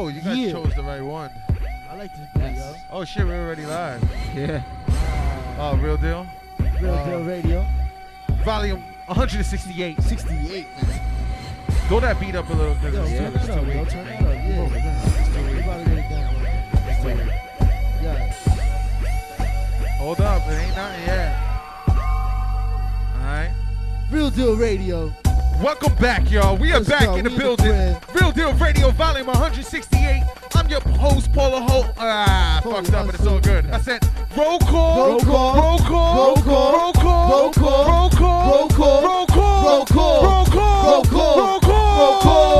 Oh, you guys Yeah. chose the right one. I like this beat, Yes. Oh shit, we're already live. Yeah. Oh, real deal. Real Uh, Deal Radio. Volume 168. 68, man. Go that beat up a little. Cause Yo, it's, turn too, it's too up, weak. Turn that up. Yeah. It's too weak. about to get it down. It's too weak. Yeah. Hold up, it ain't nothing yet. Alright. Real Deal Radio. Welcome back, y'all. We are Let's back go. in the We in the building. Real Deal Radio, volume 168. I'm your host, Paula Holt. Ah, Hold fucked up, but it's all good. I said, Roll call. roll call, Roll call. roll call, Roll call. roll call, Roll call. roll call, Roll call. roll call, Roll call. roll call. Roll call.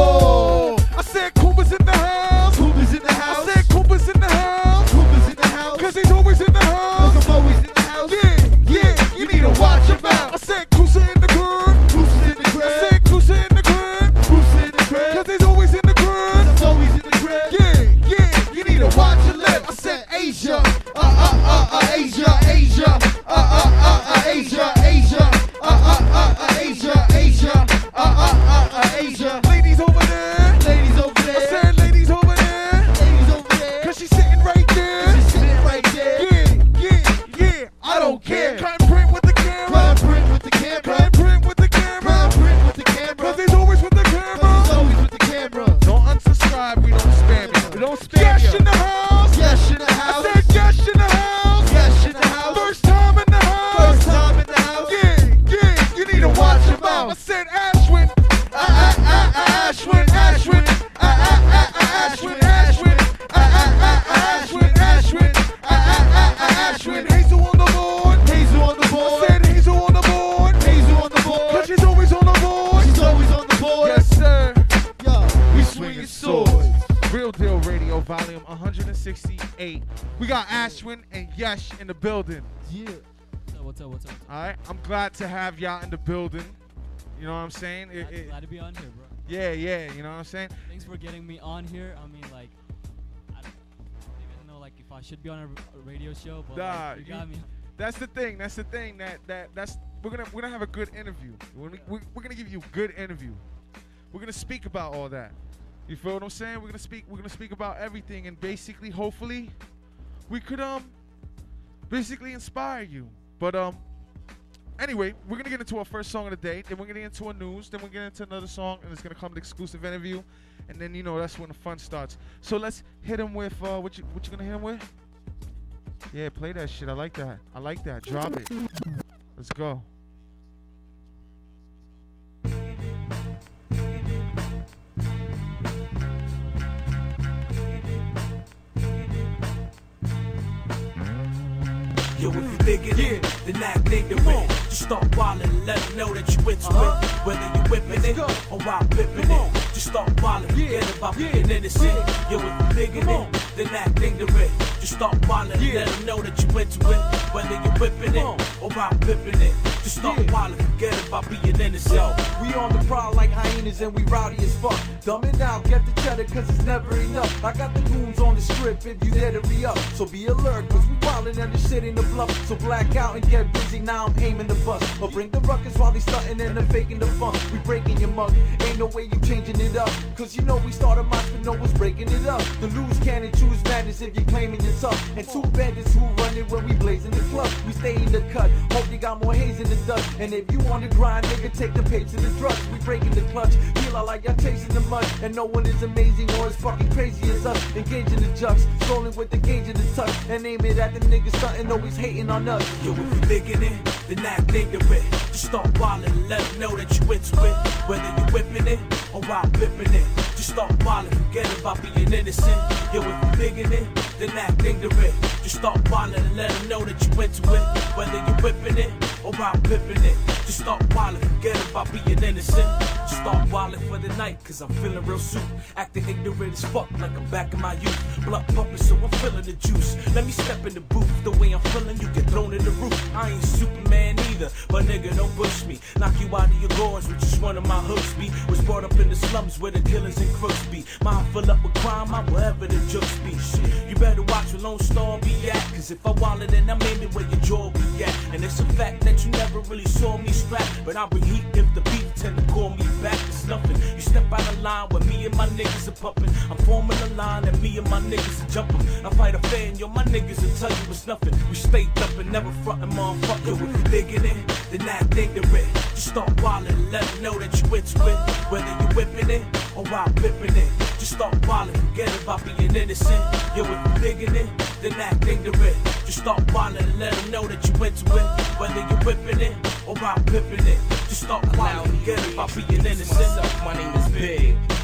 Yesh in the building. Yeah. What's up? What's up? What's up? All right, I'm glad to have y'all in the building. You know what I'm saying? It- Glad, it- glad to be on here, bro. yeah, yeah. You know what I'm saying? Thanks for getting me on here. I mean, like, I don't, I don't even know like if I should be on a radio show, but Nah, like, you you- got me. That's the thing. That's the thing. That that that's we're gonna we're gonna have a good interview. We're gonna, we're, we're gonna give you a good interview. We're gonna speak about all that. You feel what I'm saying? We're gonna speak. We're gonna speak about everything, and basically, hopefully, we could um basically inspire you. But um. Anyway, we're gonna get into our first song of the day. Then we're gonna get into a news. Then we're gonna get into another song, and it's gonna come an exclusive interview. And then you know that's when the fun starts. So let's hit him with uh, what you what you gonna hit him with? Yeah, play that shit. I like that. I like that. Drop it. Let's go. Yo, if you digging it, then act ignorant. Just start wildin' and let them know that you into it. Whether you whippin' it or while pippin' it. Just start wildin', forget about being innocent. Yo, if you digging it, then act ignorant. Just start wildin' and let them know that you into it. Whether you whippin' it or while pippin' it. Just start wildin', forget about being. Yo, we on the prowl like hyenas and we rowdy as fuck. Dumb it down, get the cheddar cause it's never enough. I got the goons on the strip if you dare to re up. So be alert cause we wildin' and the shit in the bluff. So black out and get busy, now I'm aiming the bus. Or bring the ruckus while they stuntin' and they're faking the funk. We breaking your mug, ain't no way you changing it up. Cause you know we started my but no one's breaking it up. The loose cannon choose madness if you're claiming tough. And two bandits who run it when we blazing the club. We stay in the cut, hope you got more haze in the dust. And if you want to grind, nigga, take the page to the drugs. We breaking the clutch, feel out like y'all chasing the mud. And no one is amazing or as fucking crazy as us. Engaging the jux, strolling with the gauge in the touch. And aim it at the niggas stunting, always hating on us. Yo, if you digging it, then act ignorant. Just start wildin' and let them know that you into it. Whether you whipping it or while pippin' it. Just start wildin', forget about being innocent. Yo, if you digging it, then act ignorant. Just start wildin' and let them know that you into it. Whether you whipping it or while pippin' it. Just start wildin', forget about being innocent. Just start wildin' for the night, cause I'm feeling real soup. Acting ignorant as fuck, like I'm back in my youth. Blood pumping, so I'm feeling the juice. Let me step in the booth, the way I'm feeling, you get thrown in the roof. I ain't Superman either, but nigga, don't push me. Knock you out of your gourds, which is one of my hooks be. Was brought up in the slums where the killers and crooks be. Mind full up with crime, I'm wherever the jokes be. Shit, you better watch where Lone Star be at. Cause if I wallet, then I'm aiming where your jaw be at. And it's a fact that you never really saw me strap. But I bring heat if the tend to call me back. It's nothing. You step out of line with me and my niggas are pumping. I'm forming a line and me and my niggas are jumping. I fight a fan, yo, my niggas will tell you it's nothing. We stay and never frontin', motherfucker. If you digging it, then that ignorant. Just start wildin' let them know that you into it. Whether you whipping it or I'm whipping it. Just start wildin', forget about being innocent. Yo, if you digging it, then act ignorant. Just start wildin' and let them know that you into it. Whether you're whipping it or while whipping it. Just start wildin', forget about being innocent. My name is Big.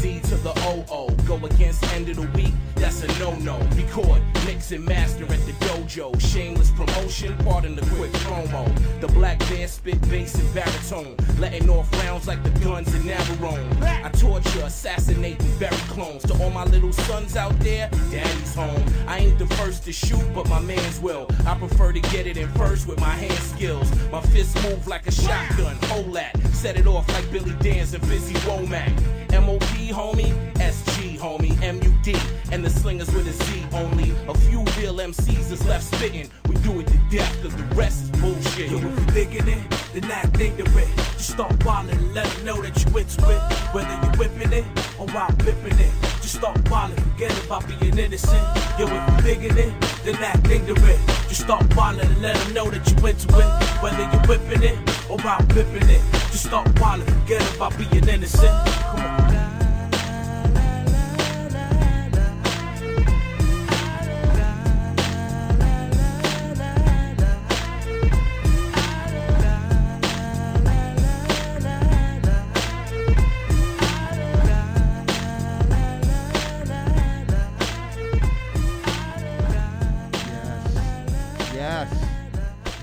C to the OO. Go against end of the week, that's a no no. Record, mix, and master at the dojo. Shameless promotion, pardon the quick promo. The black bear spit bass and baritone. Letting off rounds like the guns in Navarone. I torture, assassinate, and bury clones. To all my little sons out there, daddy's home. I ain't the first to shoot, but my man's will. I prefer to get it in first with my hand skills. My fists move like a shotgun, hold that. Set it off like Billy Danze and Fizzy Womack. MOP, homie, SG, homie, MUD, and the slingers with a Z only. A few real MCs is left spitting. We do it to death, cause the rest is bullshit. Yo, if you digging it, then act ignorant. Just start wildin' and let them know that you into it. Whether you whipping it or while whipping it. Just start wildin', forget about being innocent. Yo, if you digging it, then act ignorant. Just start wildin' and let them know that you into it. Whether you whipping it or while whipping it. Just start wildin', forget about being innocent. Come on.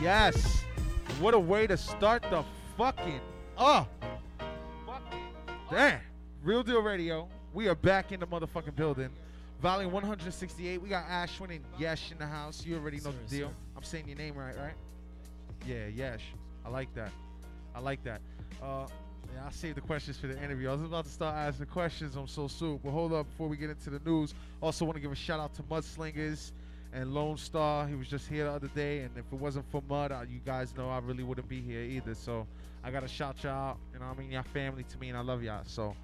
Yes. What a way to start the fucking oh. Fucking damn. Real Deal Radio. We are back in the motherfucking building. Volume 168. We got Ashwin and Yesh in the house. You already know the deal. I'm saying your name right, right? Yeah, Yesh. I like that. I like that. Uh, yeah, I saved the questions for the interview. I was about to start asking questions. I'm so soon, but hold up before we get into the news. Also, want to give a shout out to Mudslingers and Lone Star. He was just here the other day, and if it wasn't for Mud, uh, you guys know I really wouldn't be here either. So I gotta shout y'all out. You know, I mean, y'all family to me, and I love y'all. So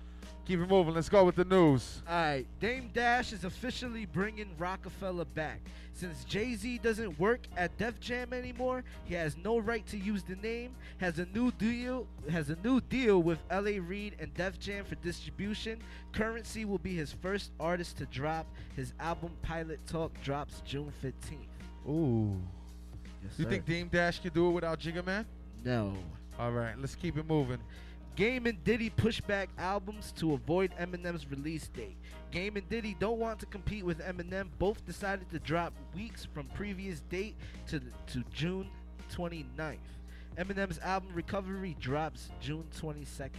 keep it moving. Let's go with the news. All right, Dame Dash is officially bringing Rockefeller back. Since Jay Z doesn't work at Def Jam anymore, he has no right to use the name. Has a new deal. Has a new deal with L.A. Reid and Def Jam for distribution. Currency will be his first artist to drop. His album Pilot Talk drops June 15th. Ooh. Yes, You sir. think Dame Dash can do it without Jigga Man? No. All right, let's keep it moving. Game and Diddy push back albums to avoid Eminem's release date. Game and Diddy don't want to compete with Eminem. Both decided to drop weeks from previous date to to June 29th. Eminem's album Recovery drops June 22nd.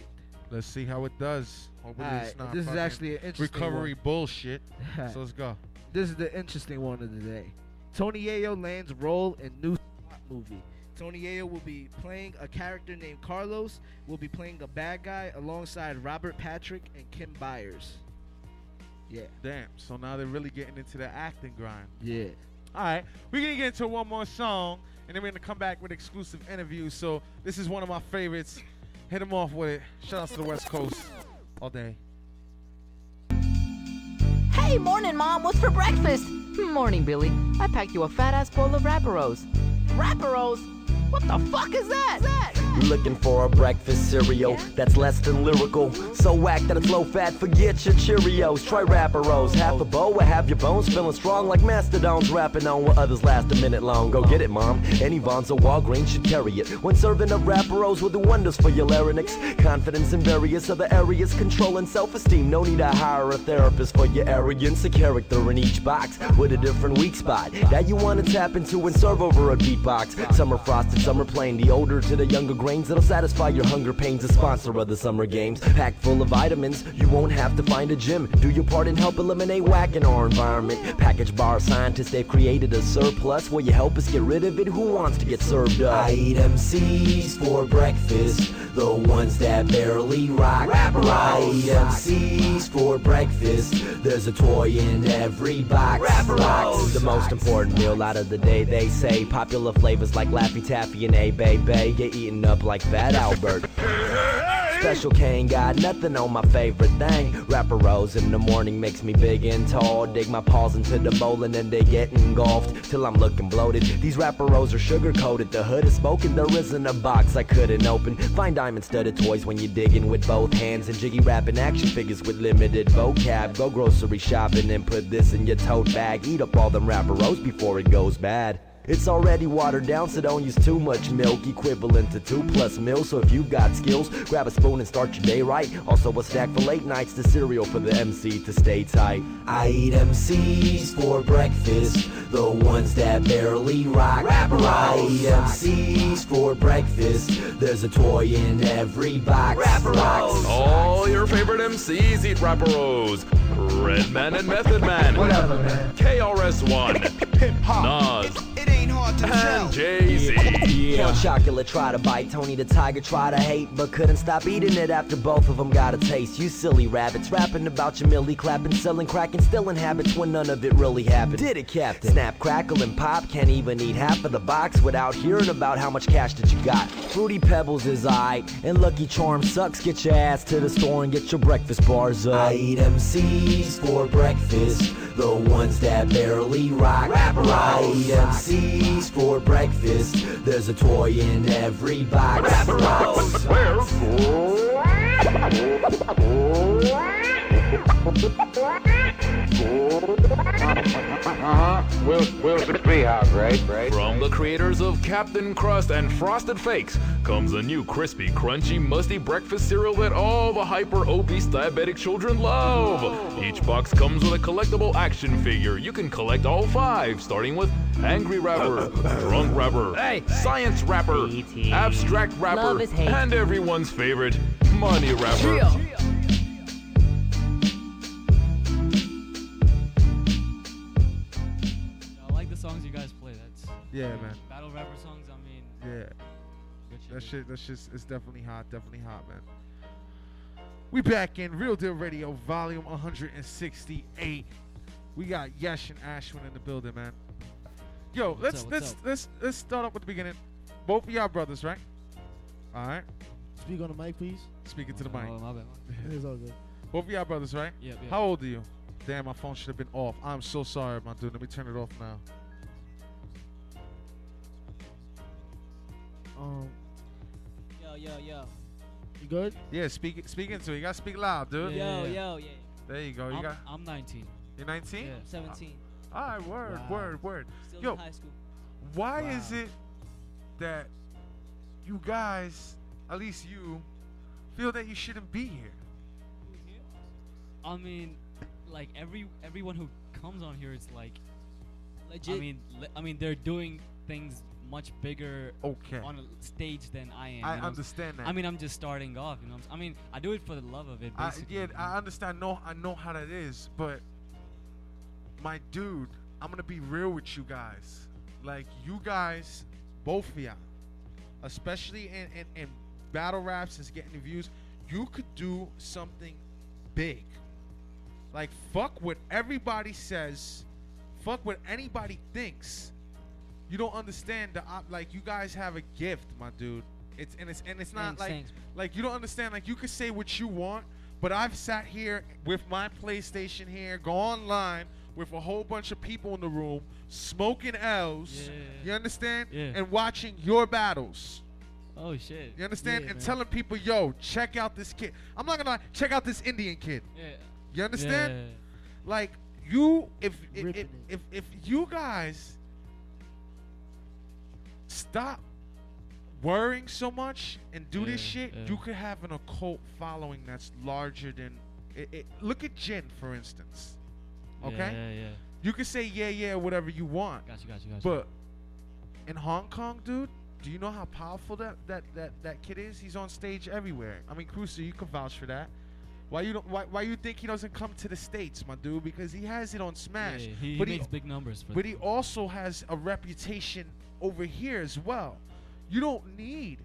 Let's see how it does. Hopefully it's not this is actually an interesting recovery one. bullshit. so let's go. This is the interesting one of the day. Tony Yayo lands role in new movie. Tony Yayo will be playing a character named Carlos. Will be playing a bad guy alongside Robert Patrick and Kim Byers. Yeah, Damn. So now they're really getting into the acting grind. yeah. All right, we're gonna get into one more song, and then we're gonna come back with exclusive interviews. So this is one of my favorites. Hit them off with it. Shout out to the West Coast all day. Hey, morning, Mom. What's for breakfast? Hmm, morning, Billy. I packed you a fat ass bowl of Rapparos. Rapparos? What the fuck is that? Looking for a breakfast cereal that's less than lyrical. So whack that it's low fat, forget your Cheerios. Try Rapparos, half a will have your bones feeling strong like mastodons rapping on what others last a minute long. Go get it, mom. Any Vons or Walgreens should carry it. When serving up Rapparos will do wonders for your larynx. Confidence in various other areas, control and self esteem. No need to hire a therapist for your arrogance. A character in each box with a different weak spot that you want to tap into and serve over a beatbox. Some are frosted, some are plain. The older to the younger grains that'll satisfy your hunger pains. A sponsor of the summer games, packed full of vitamins. You won't have to find a gym. Do your part and help eliminate whack in our environment. Package bar scientists, they've created a surplus where you help us get rid of it. Who wants to get served up? I eat MCs for breakfast, the ones that barely rock. I eat MCs for breakfast. There's a toy in every box. Box. The most important meal out of the day, they say. Popular flavors like Laffy Taffy and A Bay Bay get eaten up like Fat Albert. Special ain't got nothing on my favorite thing. Rapper Rose in the morning makes me big and tall. Dig my paws into the bowl and then they get engulfed till I'm looking bloated. These rapper Rose are sugar coated. The hood is smoking. There isn't a box I couldn't open. Find diamond studded toys when you're digging with both hands and jiggy rapping action figures with limited vocab. Go grocery shopping and put this in your tote bag. Eat up all them rapper Rose before it goes bad. It's already watered down, so don't use too much milk, equivalent to two plus meals. So if you've got skills, grab a spoon and start your day right. Also, a stack for late nights, the cereal for the MC to stay tight. I eat MCs for breakfast, the ones that barely rock. I eat MCs for breakfast, there's a toy in every box. box. All your favorite MCs eat Rapperos. Redman and Method Man. Whatever, man. KRS-One. Hip hop. Nas. Ain't hard to And Jay-Z. Count Chocula try to bite, Tony the Tiger try to hate, but couldn't stop eating it after both of them got a taste. You silly rabbits, rapping about your millie clapping, selling crack and stealing habits when none of it really happened. Did it, Captain? Snap, crackle, and pop, can't even eat half of the box without hearing about how much cash that you got. Fruity Pebbles is aight, and Lucky Charms sucks. Get your ass to the store and get your breakfast bars up. I eat MCs for breakfast, the ones that barely rock. I eat MCs for breakfast, there's a toy in every box. From the creators of Captain Crust and Frosted Fakes comes a new crispy, crunchy, musty breakfast cereal that all the hyper obese diabetic children love. Each box comes with a collectible action figure. You can collect all five, starting with Angry Rapper, Drunk Rapper, Science Rapper, Abstract Rapper, Love is hate. and everyone's favorite, Money Rapper. I Yeah, I man. Battle rapper songs. I mean, Yeah. good shit. That shit, that shit is definitely hot, definitely hot, man. We back in Real Deal Radio, volume 168. We got Yesh and Ashwin in the building, man. Yo, What's let's up, let's up? let's let's start up with the beginning. Both of y'all brothers, right? All right. Speak on the mic, please. Speaking to oh, the mic. Oh, my bad. It is all good. Both of y'all brothers, right? Yeah, yep. How old are you? Damn, my phone should have been off. I'm so sorry, my dude. Let me turn it off now. Um, Yo, yo, yo. you good? Yeah, speak speak into it. You gotta speak loud, dude. Yo, yo, yeah. There you go. You I'm, got I'm 19. you're 19. Yeah. 17. All right, word, Wow. word, word. Still Yo, in high school. why is it that you guys, at least you, feel that you shouldn't be here? I mean, like every everyone who comes on here is like, Legit. I mean, le- I mean, they're doing things much bigger Okay. on a stage than I am. I understand that. I mean, I'm just starting off. You know, I mean, I do it for the love of it. I, Basically, yeah. I understand. No, I know how that is, but my dude, I'm gonna be real with you guys. Like you guys, both of y'all, especially in, in, in battle raps and getting the views, you could do something big. Like fuck what everybody says, fuck what anybody thinks. You don't understand the op- like you guys have a gift, my dude. It's and it's and it's not Thanks, like thanks. like you don't understand. Like you can say what you want, but I've sat here with my PlayStation here, go online with a whole bunch of people in the room, smoking L's. Yeah. You understand? Yeah. And watching your battles. oh shit. You understand? Yeah, and man. telling people, yo, check out this kid. I'm not gonna lie, check out this Indian kid. Yeah. You understand? Yeah. Like you, if if, if if if you guys stop worrying so much and do this Yeah, shit, yeah. you could have an occult following that's larger than. It, it, look at Jin, for instance. Okay, Yeah, yeah, you can say yeah, yeah, whatever you want, Got you, got you, got you. but in Hong Kong, dude. Do you know how powerful that, that, that, that kid is? He's on stage everywhere. I mean, Cruiser, you can vouch for that. Why you don't? Why, why you think he doesn't come to the states, my dude? Because he has it on Smash. yeah, he, but he makes big numbers for. but he also has a reputation over here as well. You don't need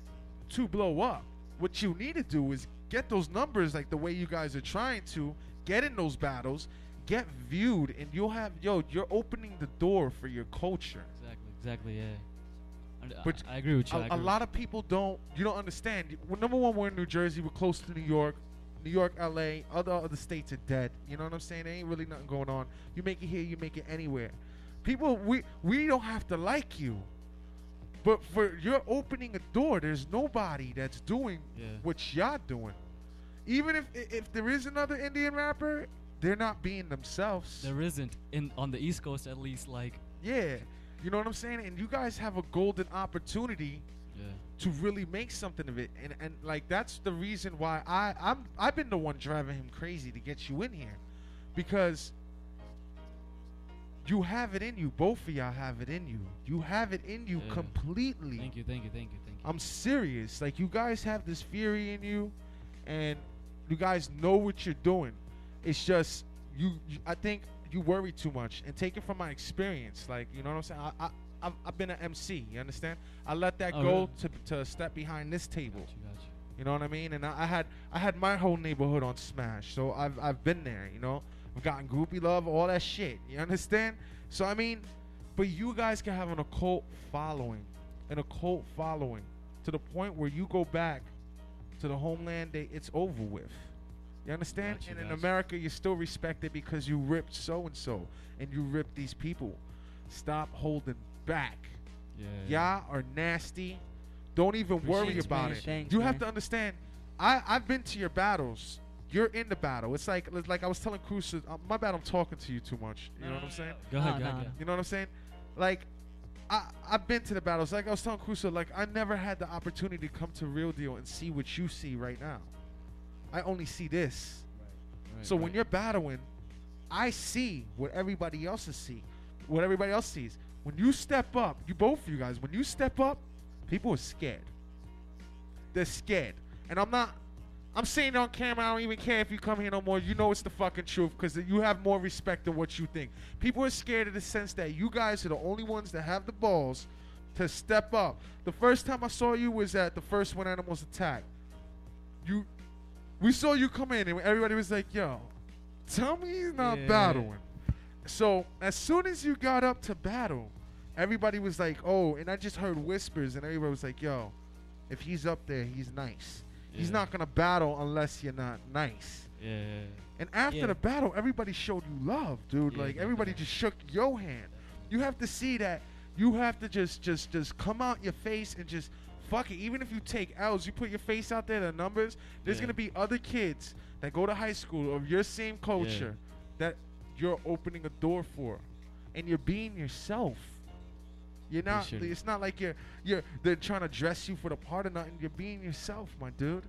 to blow up. What you need to do is get those numbers like the way you guys are trying to, get in those battles, get viewed, and you'll have yo, you're opening the door for your culture. exactly, exactly, yeah. Uh, But I agree with you. I a, a agree lot of people don't. You don't understand. Well, number one, we're in New Jersey. We're close to New York. New York, LA, other other states are dead. You know what I'm saying? There ain't really nothing going on. You make it here, you make it anywhere. People, we we don't have to like you, but for you're opening a door. There's nobody that's doing Yeah. what y'all doing. Even if if there is another Indian rapper, they're not being themselves. There isn't in on the East Coast at least. Like Yeah, you know what I'm saying. And you guys have a golden opportunity yeah, to really make something of it. And and like that's the reason why I I'm I've been the one driving him crazy to get you in here, because you have it in you. Both of y'all have it in you. You have it in you Yeah. completely. thank you, thank you, thank you, thank you. I'm serious. Like you guys have this fury in you, and you guys know what you're doing. It's just you. you I think you worry too much. And take it from my experience. Like you know what I'm saying. I, I I've, I've been an MC. You understand? I let that Oh, go to to step behind this table. Got you, got you. You know what I mean? And I, I had I had my whole neighborhood on Smash, so I've I've been there. You know, I've gotten groupie love, all that shit. You understand? So I mean, but you guys can have an occult following, an occult following, to the point where you go back to the homeland, they, it's over with. You understand? Gotcha, and in gotcha. America, you're still respected because you ripped so and so, and you ripped these people. Stop holding back. Yeah, Y'all are nasty. Don't even worry about man. it. Thanks, you have to understand. I I've been to your battles. You're in the battle. It's like it's like I was telling Cruz. Uh, my bad. I'm talking to you too much. You know what I'm saying? Go ahead, Nah, go ahead. nah. go ahead. You know what I'm saying? Like, I I've been to the battles. Like I was telling Crusoe, like I never had the opportunity to come to Real Deal and see what you see right now. I only see this. Right, so when you're battling, I see what everybody else is see, what everybody else sees. When you step up, you both of you guys, when you step up, people are scared. They're scared, and I'm not. I'm saying on camera. I don't even care if you come here no more. You know it's the fucking truth because you have more respect than what you think. People are scared in the sense that you guys are the only ones that have the balls to step up. The first time I saw you was at the first One Animals Attack. You, we saw you come in and everybody was like, "Yo, tell me he's not Yeah. battling." So as soon as you got up to battle, everybody was like, "Oh," and I just heard whispers, and everybody was like, "Yo, if he's up there, he's nice. He's Yeah. not gonna battle unless you're not nice." Yeah. And after Yeah. the battle, everybody showed you love, dude. Yeah, like everybody just shook your hand. You have to see that. You have to just, just, just come out your face and just fuck it. Even if you take L's, you put your face out there, the numbers. There's gonna be other kids that go to high school of your same culture that you're opening a door for, and you're being yourself. You're not. It. It's not like you're, you're. They're trying to dress you for the part or nothing. You're being yourself, my dude.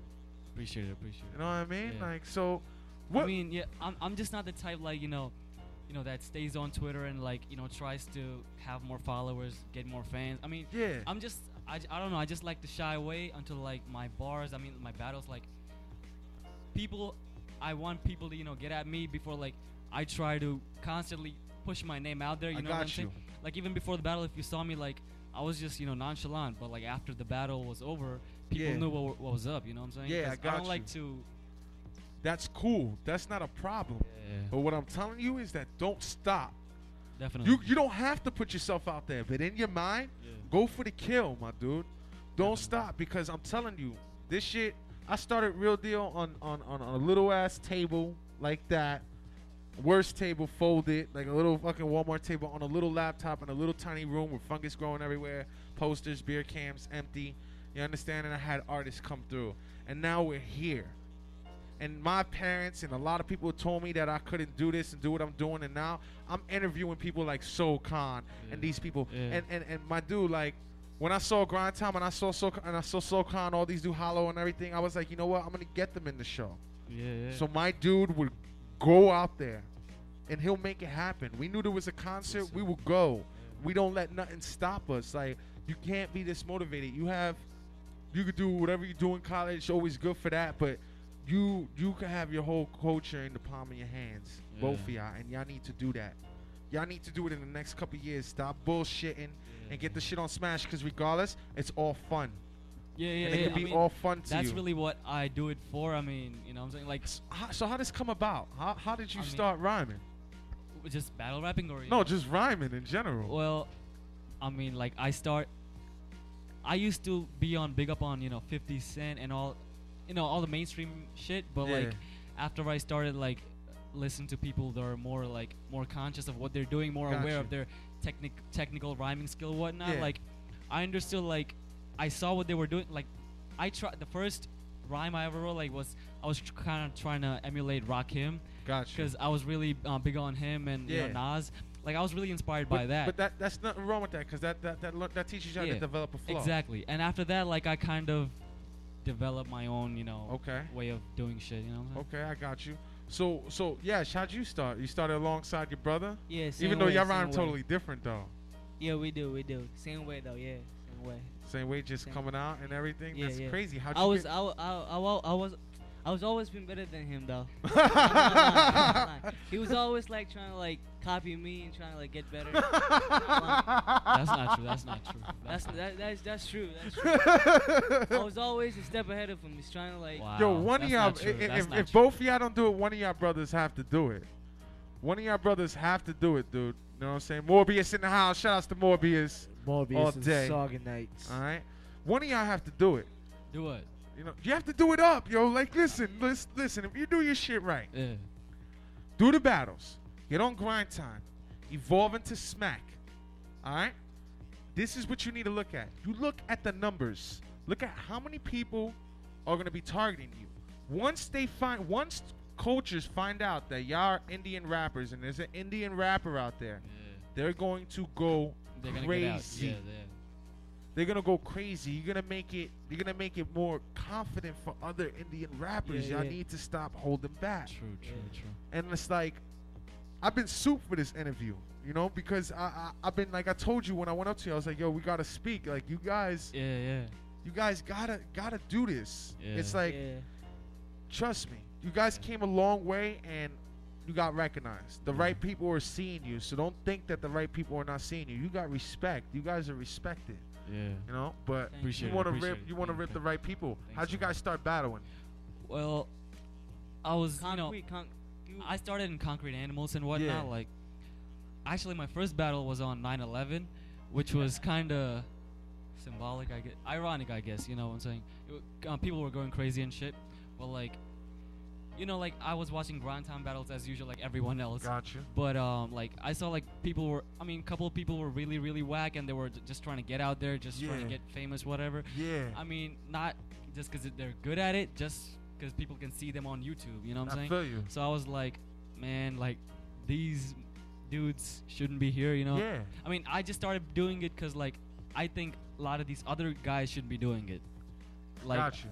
Appreciate it, appreciate it. You know what I mean? Yeah. Like so. What? I mean, yeah, I'm, I'm just not the type like you know, you know that stays on Twitter and like you know tries to have more followers, get more fans. I mean, yeah. I'm just I, I don't know. I just like to shy away until like my bars. I mean, my battles. Like people, I want people to you know get at me before like I try to constantly push my name out there. You I know what I'm got saying? You. Like even before the battle, if you saw me like I was just you know nonchalant, but like after the battle was over, people Yeah. knew what, what was up. You know what I'm saying? Yeah, I got I don't like to. That's cool. That's not a problem. Yeah, But what I'm telling you is that don't stop. definitely. You you don't have to put yourself out there, but in your mind, Yeah. go for the kill, my dude. Don't Definitely. stop because I'm telling you, this shit. I started real deal on on on a little ass table like that. Worst table folded, like a little fucking Walmart table on a little laptop in a little tiny room with fungus growing everywhere, posters, beer cans, empty. You understand? And I had artists come through, and now we're here. And my parents and a lot of people told me that I couldn't do this and do what I'm doing, and now I'm interviewing people like Soul Khan Yeah. and these people. Yeah. And, and and my dude, like when I saw Grind Time and I saw Soul and I saw Soul Khan, all these do Hollow and everything, I was like, you know what? I'm gonna get them in the show. yeah, yeah. So my dude would go out there and he'll make it happen. We knew there was a concert, we will go. We don't let nothing stop us. Like you can't be this motivated. You have you could do whatever you do in college, always good for that, but you you can have your whole culture in the palm of your hands. Both of y'all. And y'all need to do that. Y'all need to do it in the next couple years. Stop bullshitting and get the shit on Smash because regardless, it's all fun. Yeah, yeah, and it yeah. can I mean, all fun to that's you. really what I do it for. I mean, you know what I'm saying? Like, S- how- so how does this come about? How, how did you I mean- start rhyming? just battle rapping or No, know? just rhyming in general. Well, I mean, like I start. I used to be on big up on you know 50 Cent and all, you know all the mainstream shit. But Yeah. like after I started like listen to people that are more like more conscious of what they're doing, more aware of their technic technical rhyming skill, whatnot. Yeah. Like I understood like I saw what they were doing. Like I tried the first rhyme I ever wrote like was I was tr- kind of trying to emulate Rakim Gotcha. because I was really uh, big on him and you know, Nas. Like I was really inspired but, by that. But that that's nothing wrong with that because that that that, lear- that teaches you how Yeah. to develop a flow. Exactly. And after that, like I kind of developed my own, you know, Okay. way of doing shit. You know. What I'm saying? Okay, I got you. So so yeah, how'd you start? You started alongside your brother, Yeah, even though way, y'all same rhyme way. totally different though. Yeah, we do, we do. Same way though, yeah, same way. Same way, just Same. coming out and everything. Yeah, That's yeah. crazy. How'd I was, get- I, wa- I, I, wa- I was, I was always been better than him though. I'm not I'm not he was always like trying to like copy me and trying to like get better. That's not true. That's not true. That's that, that's that's true. That's true. I was always a step ahead of him. He's trying to like. Wow. Yo, one of y'all, if, if, not if true. both of y'all don't do it, one of y'all brothers have to do it. One of y'all brothers have to do it, dude. You know what I'm saying? Morbius in the house. Shout outs to Morbius. Morbius All and day. Saga Nights. All right. One of y'all have to do it. Do it. You know, you have to do it up, yo. Like, listen, listen, listen. If you do your shit right, Yeah. do the battles, get on grind time, evolve into smack. All right. This is what you need to look at. You look at the numbers. Look at how many people are going to be targeting you. Once they find, once cultures find out that y'all are Indian rappers and there's an Indian rapper out there, they're going to go They're gonna crazy. get out. Yeah, yeah. They're gonna go crazy. You're gonna make it. You're gonna make it more confident for other Indian rappers. Yeah, Y'all yeah. need to stop holding back. True, true, true. And it's like, I've been soup for this interview, you know, because I, I I've been like I told you when I went up to you, I was like, yo, we gotta speak. Like you guys, Yeah, yeah. you guys gotta gotta do this. Yeah. It's like, yeah. trust me, you guys came a long way and you got recognized. The right people are seeing you, so don't think that the right people are not seeing you. You got respect. You guys are respected. Yeah. You know, but Appreciate you it, want to rip. You want to rip you. the right people. Thanks, How'd you man. guys start battling? Well, I was, you know, Concrete, con- you- I started in Concrete Animals and whatnot. Yeah. Like, actually, my first battle was on 9/11, which was kind of symbolic, I guess, ironic, I guess. You know what I'm saying? It, uh, people were going crazy and shit, but like, you know, like I was watching grind time battles as usual, like everyone else. Gotcha. But um, like I saw like people were, I mean, a couple of people were really, really whack, and they were just trying to get out there, just trying to get famous, whatever. Yeah. I mean, not just because they're good at it, just because people can see them on YouTube. You know what I'm I saying? feel you. So I was like, man, like these dudes shouldn't be here. You know? Yeah. I mean, I just started doing it because like I think a lot of these other guys shouldn't be doing it. Like got you.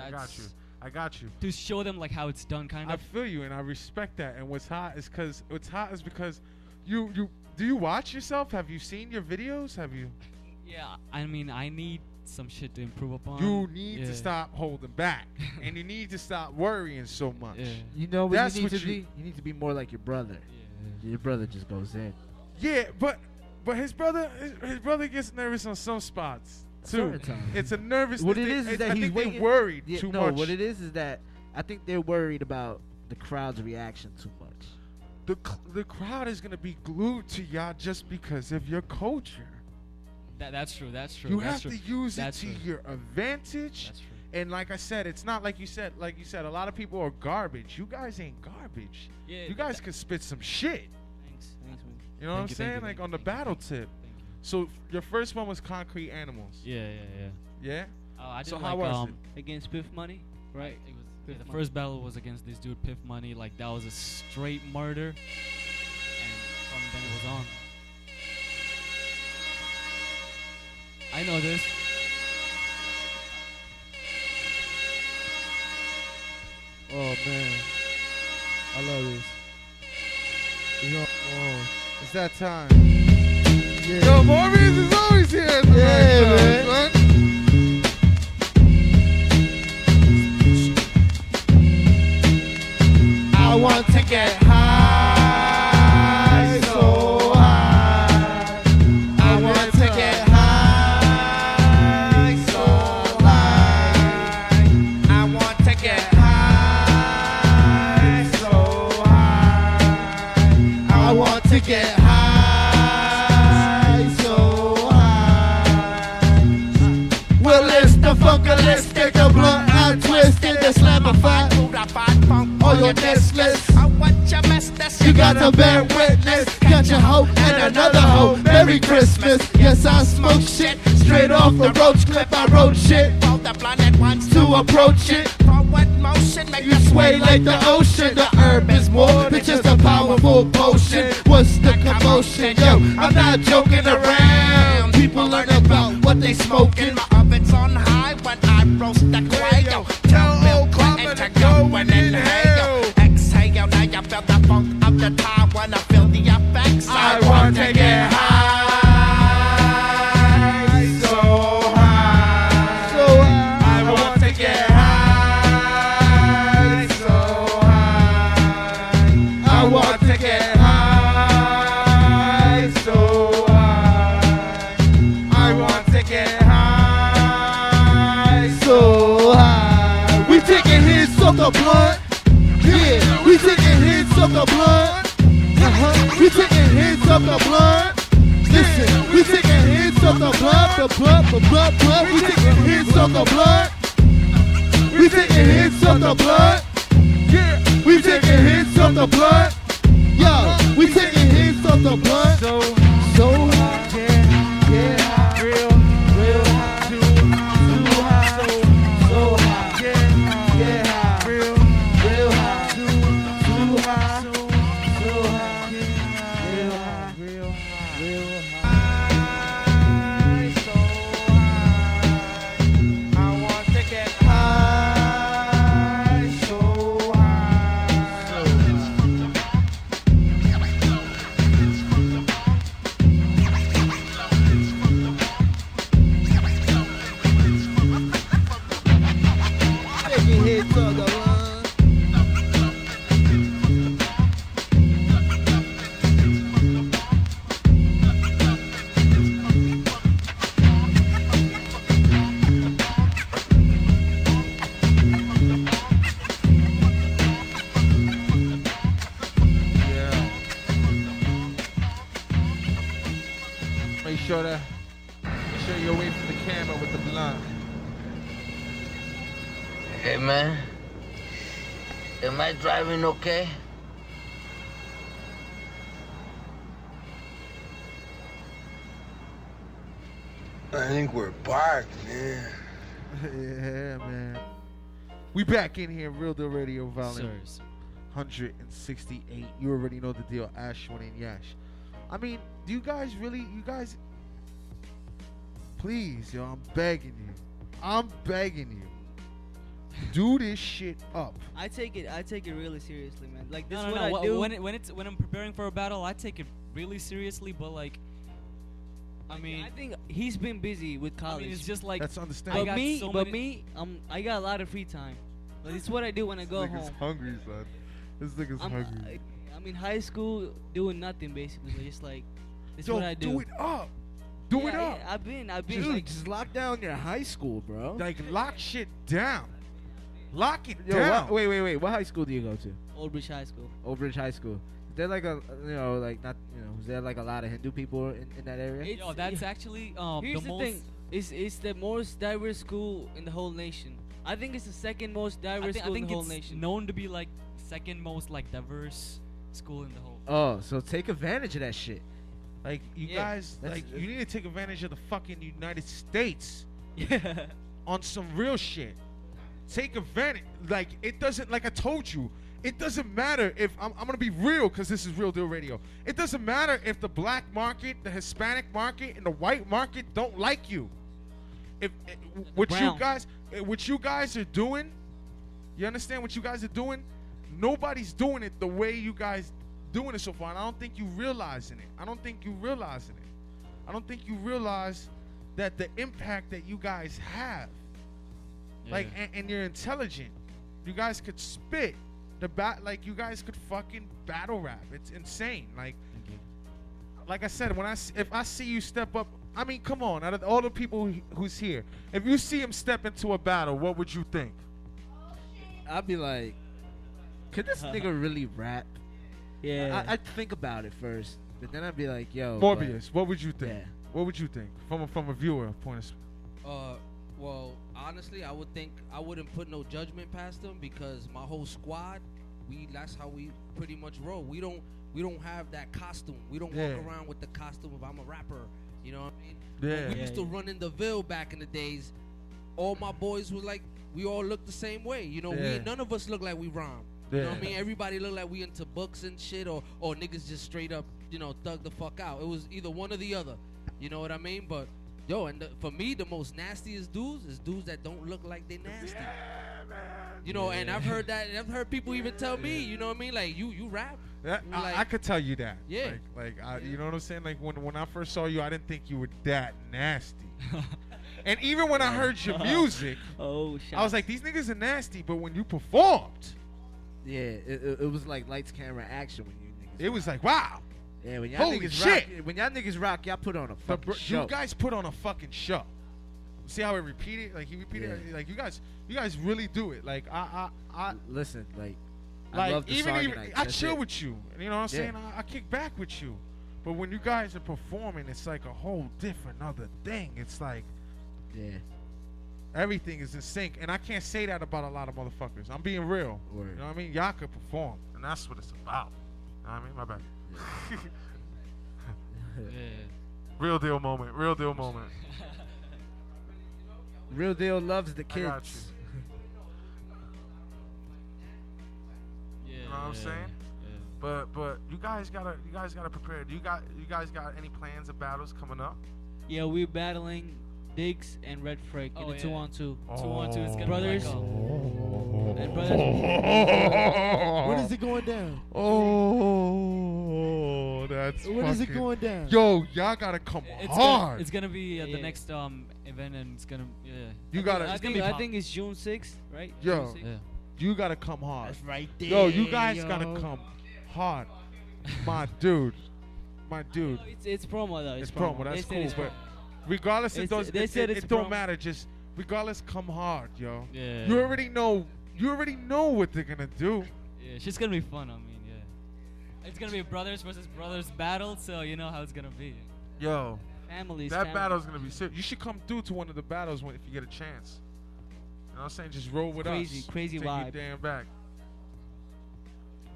I got you. I got you. to show them like how it's done, kind of. I feel you, and I respect that. And what's hot is because what's hot is because you you do you watch yourself? Have you seen your videos? Have you? yeah. I mean, I need some shit to improve upon. You need yeah. to stop holding back, and you need to stop worrying so much. Yeah. You know what That's you need what to you- be? You need to be more like your brother. Yeah. Your brother just goes in. Yeah, but but his brother his, his brother gets nervous on some spots too. Certain. It's a nervous. What it is is that I he's think they waiting. worried Yeah, too no, much. what it is is that I think they're worried about the crowd's reaction too much. the the crowd is gonna be glued to y'all just because of your culture. That, that's true. That's true. You that's have true. to use That's it to true. your advantage. That's true. And like I said, it's not like you said. Like you said, a lot of people are garbage. You guys ain't garbage. Yeah. You guys th- could spit some shit. Thanks, thanks, man. You know what I'm you, saying? you, like thank on you, the you, battle thank you, tip. Thank you. So your first one was Concrete Animals. Yeah, yeah, yeah. Yeah. Oh, I did So like how was um, Against Piff Money, Right. right? It was Piff yeah, the Money. first battle was against this dude Piff Money. Like that was a straight murder, and from then it was on. I know this. Oh man, I love this. You know, oh, It's that time. Yeah. Yo, Morbius is always here. at the Yeah, right man. son. I want to get high, all your nestless. You gotta bear witness. Got your hoe and another hoe. Merry Christmas. Yes, I smoke shit straight off the roach clip. I wrote shit to approach it. Forward motion, make you sway like the ocean. The herb is more than just a powerful potion. What's the commotion? Yo, I'm not joking around. People learn about what they smoking. My oven's on high when I roast the. Tell old Clement to go and inhale. Exhale, now you feel the funk of the time when I feel the effects. I want to get high. High. So high. I want to get high. So high. I want the blunt. Yeah, we taking hits of the blunt. Uh-huh. We taking hits of the blood. Listen, we taking hits of the blood, the blood, the blood, blood. We taking hits of the blood. We taking hits of the blood. Yeah, we taking hits of the blood. Yo, we taking hits of the blood. Back in here, Real Deal Radio Volume Sirs. 168. You already know the deal, Ashwin and Yash. I mean, do you guys really, you guys, please, yo, I'm begging you. I'm begging you. Do this shit up. I take it. I take it really seriously, man. Like this No, is what no. I wh- do. When it, when it's when I'm preparing for a battle, I take it really seriously. But like, I mean, I think he's been busy with college. it's just like That's understandable. but got me, so but many- me, um, I got a lot of free time. Like, this is what I do when I go this nigga's home. hungry, son. This nigga's I'm, hungry. I, I'm in high school doing nothing basically, but just like this is Yo, what I do. do it up. Do it up. yeah, I've been, I've been Dude, like, just lock down your high school, bro. Like, lock shit down. Lock it Yo, down. what, wait, wait, wait. What high school do you go to? Old Bridge High School. Old Bridge High School. Is there like a, you know, like not, you know, is there like a lot of Hindu people in, in that area? It's- yo, that's actually um Here's the the, most. thing: it's it's the most diverse school in the whole nation. I think it's the second most I diverse think, I school in the whole it's nation. known to be like second most like diverse school in the whole. Oh, so take advantage of that shit. Like, you Yeah, guys, that's- like, you need to take advantage of the fucking United States Yeah. on some real shit. Take advantage. Like, it doesn't, like I told you, it doesn't matter if, I'm, I'm gonna be real because this is Real Deal Radio. It doesn't matter if the black market, the Hispanic market, and the white market don't like you. If eh, what you guys, Eh, what you guys are doing, you understand what you guys are doing? Nobody's doing it the way you guys doing it so far. And I don't think you realizing it. I don't think you realizing it. I don't think you realize that the impact that you guys have, like, and, and you're intelligent. You guys could spit the bat, like you guys could fucking battle rap. It's insane. Like, like I said, when I if I see you step up, I mean, come on, out of all the people who's here, if you see him step into a battle, what would you think? I'd be like, could this nigga really rap? Yeah. I, I'd think about it first, but then I'd be like, yo, Morbius, what would you but- think? Yeah. What would you think from a, from a viewer point of? s- Uh, well, honestly, I would think I wouldn't put no judgment past them because my whole squad we that's how we pretty much roll. We don't we don't have that costume. We don't Yeah. walk around with the costume of I'm a rapper. You know what I mean? Yeah. When we Yeah, used to yeah. run in the Ville back in the days. All my boys were like, we all looked the same way. You know, Yeah. we none of us look like we rhyme. You know what I mean? Everybody looked like we into books and shit, or or niggas just straight up, you know, thug the fuck out. It was either one or the other. You know what I mean? But yo, and the, for me, the most nastiest dudes is dudes that don't look like they nasty. You know, and I've heard that. and I've heard people even tell me, you know what I mean? Like you, you rap. That, You I, I could tell you that. Yeah. Like, like I, you know what I'm saying? Like when when I first saw you, I didn't think you were that nasty. and even when I heard your music, oh, I was like, these niggas are nasty. But when you performed, Yeah, it, it, it was like lights, camera, action when you niggas. it was like, wow. Yeah, when y'all Holy niggas shit. rock, when y'all niggas rock, y'all put on a The fucking br- show. you guys put on a fucking show. See how it repeated? Like he repeated. it? Like you guys, you guys really do it. Like I, I, I listen. Like, I like love the even, Soggy even I chill it. with you. You know what I'm Yeah. saying? I, I kick back with you. But when you guys are performing, it's like a whole different other thing. It's like yeah, everything is in sync, and I can't say that about a lot of motherfuckers. I'm being real. You know what I mean? Y'all could perform, and that's what it's about. You know what I mean? My bad. Yeah. Real deal moment. Real deal moment. Real deal loves the I kids. You. You know what I'm saying? But but you guys gotta you guys gotta prepare. Do you got you guys got any plans of battles coming up? Yeah, we're battling Diggs and Red Frick in Oh, a yeah. two on two. Two on two is gonna be brothers. like and brothers. When is it going down? Oh, that's When is it going down? Yo, y'all gotta come It's hard. Gonna, it's gonna be at Yeah. the next um event, and it's gonna yeah. You I gotta- think, I it's think, gonna be I think it's June 6th, right? Yo, June 6th. You gotta come hard. That's right Yo, you there, guys gotta come hard. My dude, my dude. It's, it's promo though. It's It's, promo. They That's cool. But promo. regardless, it does. they it, said it, it's it don't matter. Just regardless, come hard, yo. Yeah. You already know. You already know what they're gonna do. Yeah, it's just gonna be fun. I mean, yeah. It's gonna be a brothers versus brothers battle, so you know how it's gonna be. Yo, Families. that families. battle's gonna be sick. You should come through to one of the battles when if you get a chance. You know what I'm saying? Just roll with Crazy- us. crazy Take vibe. Your damn back.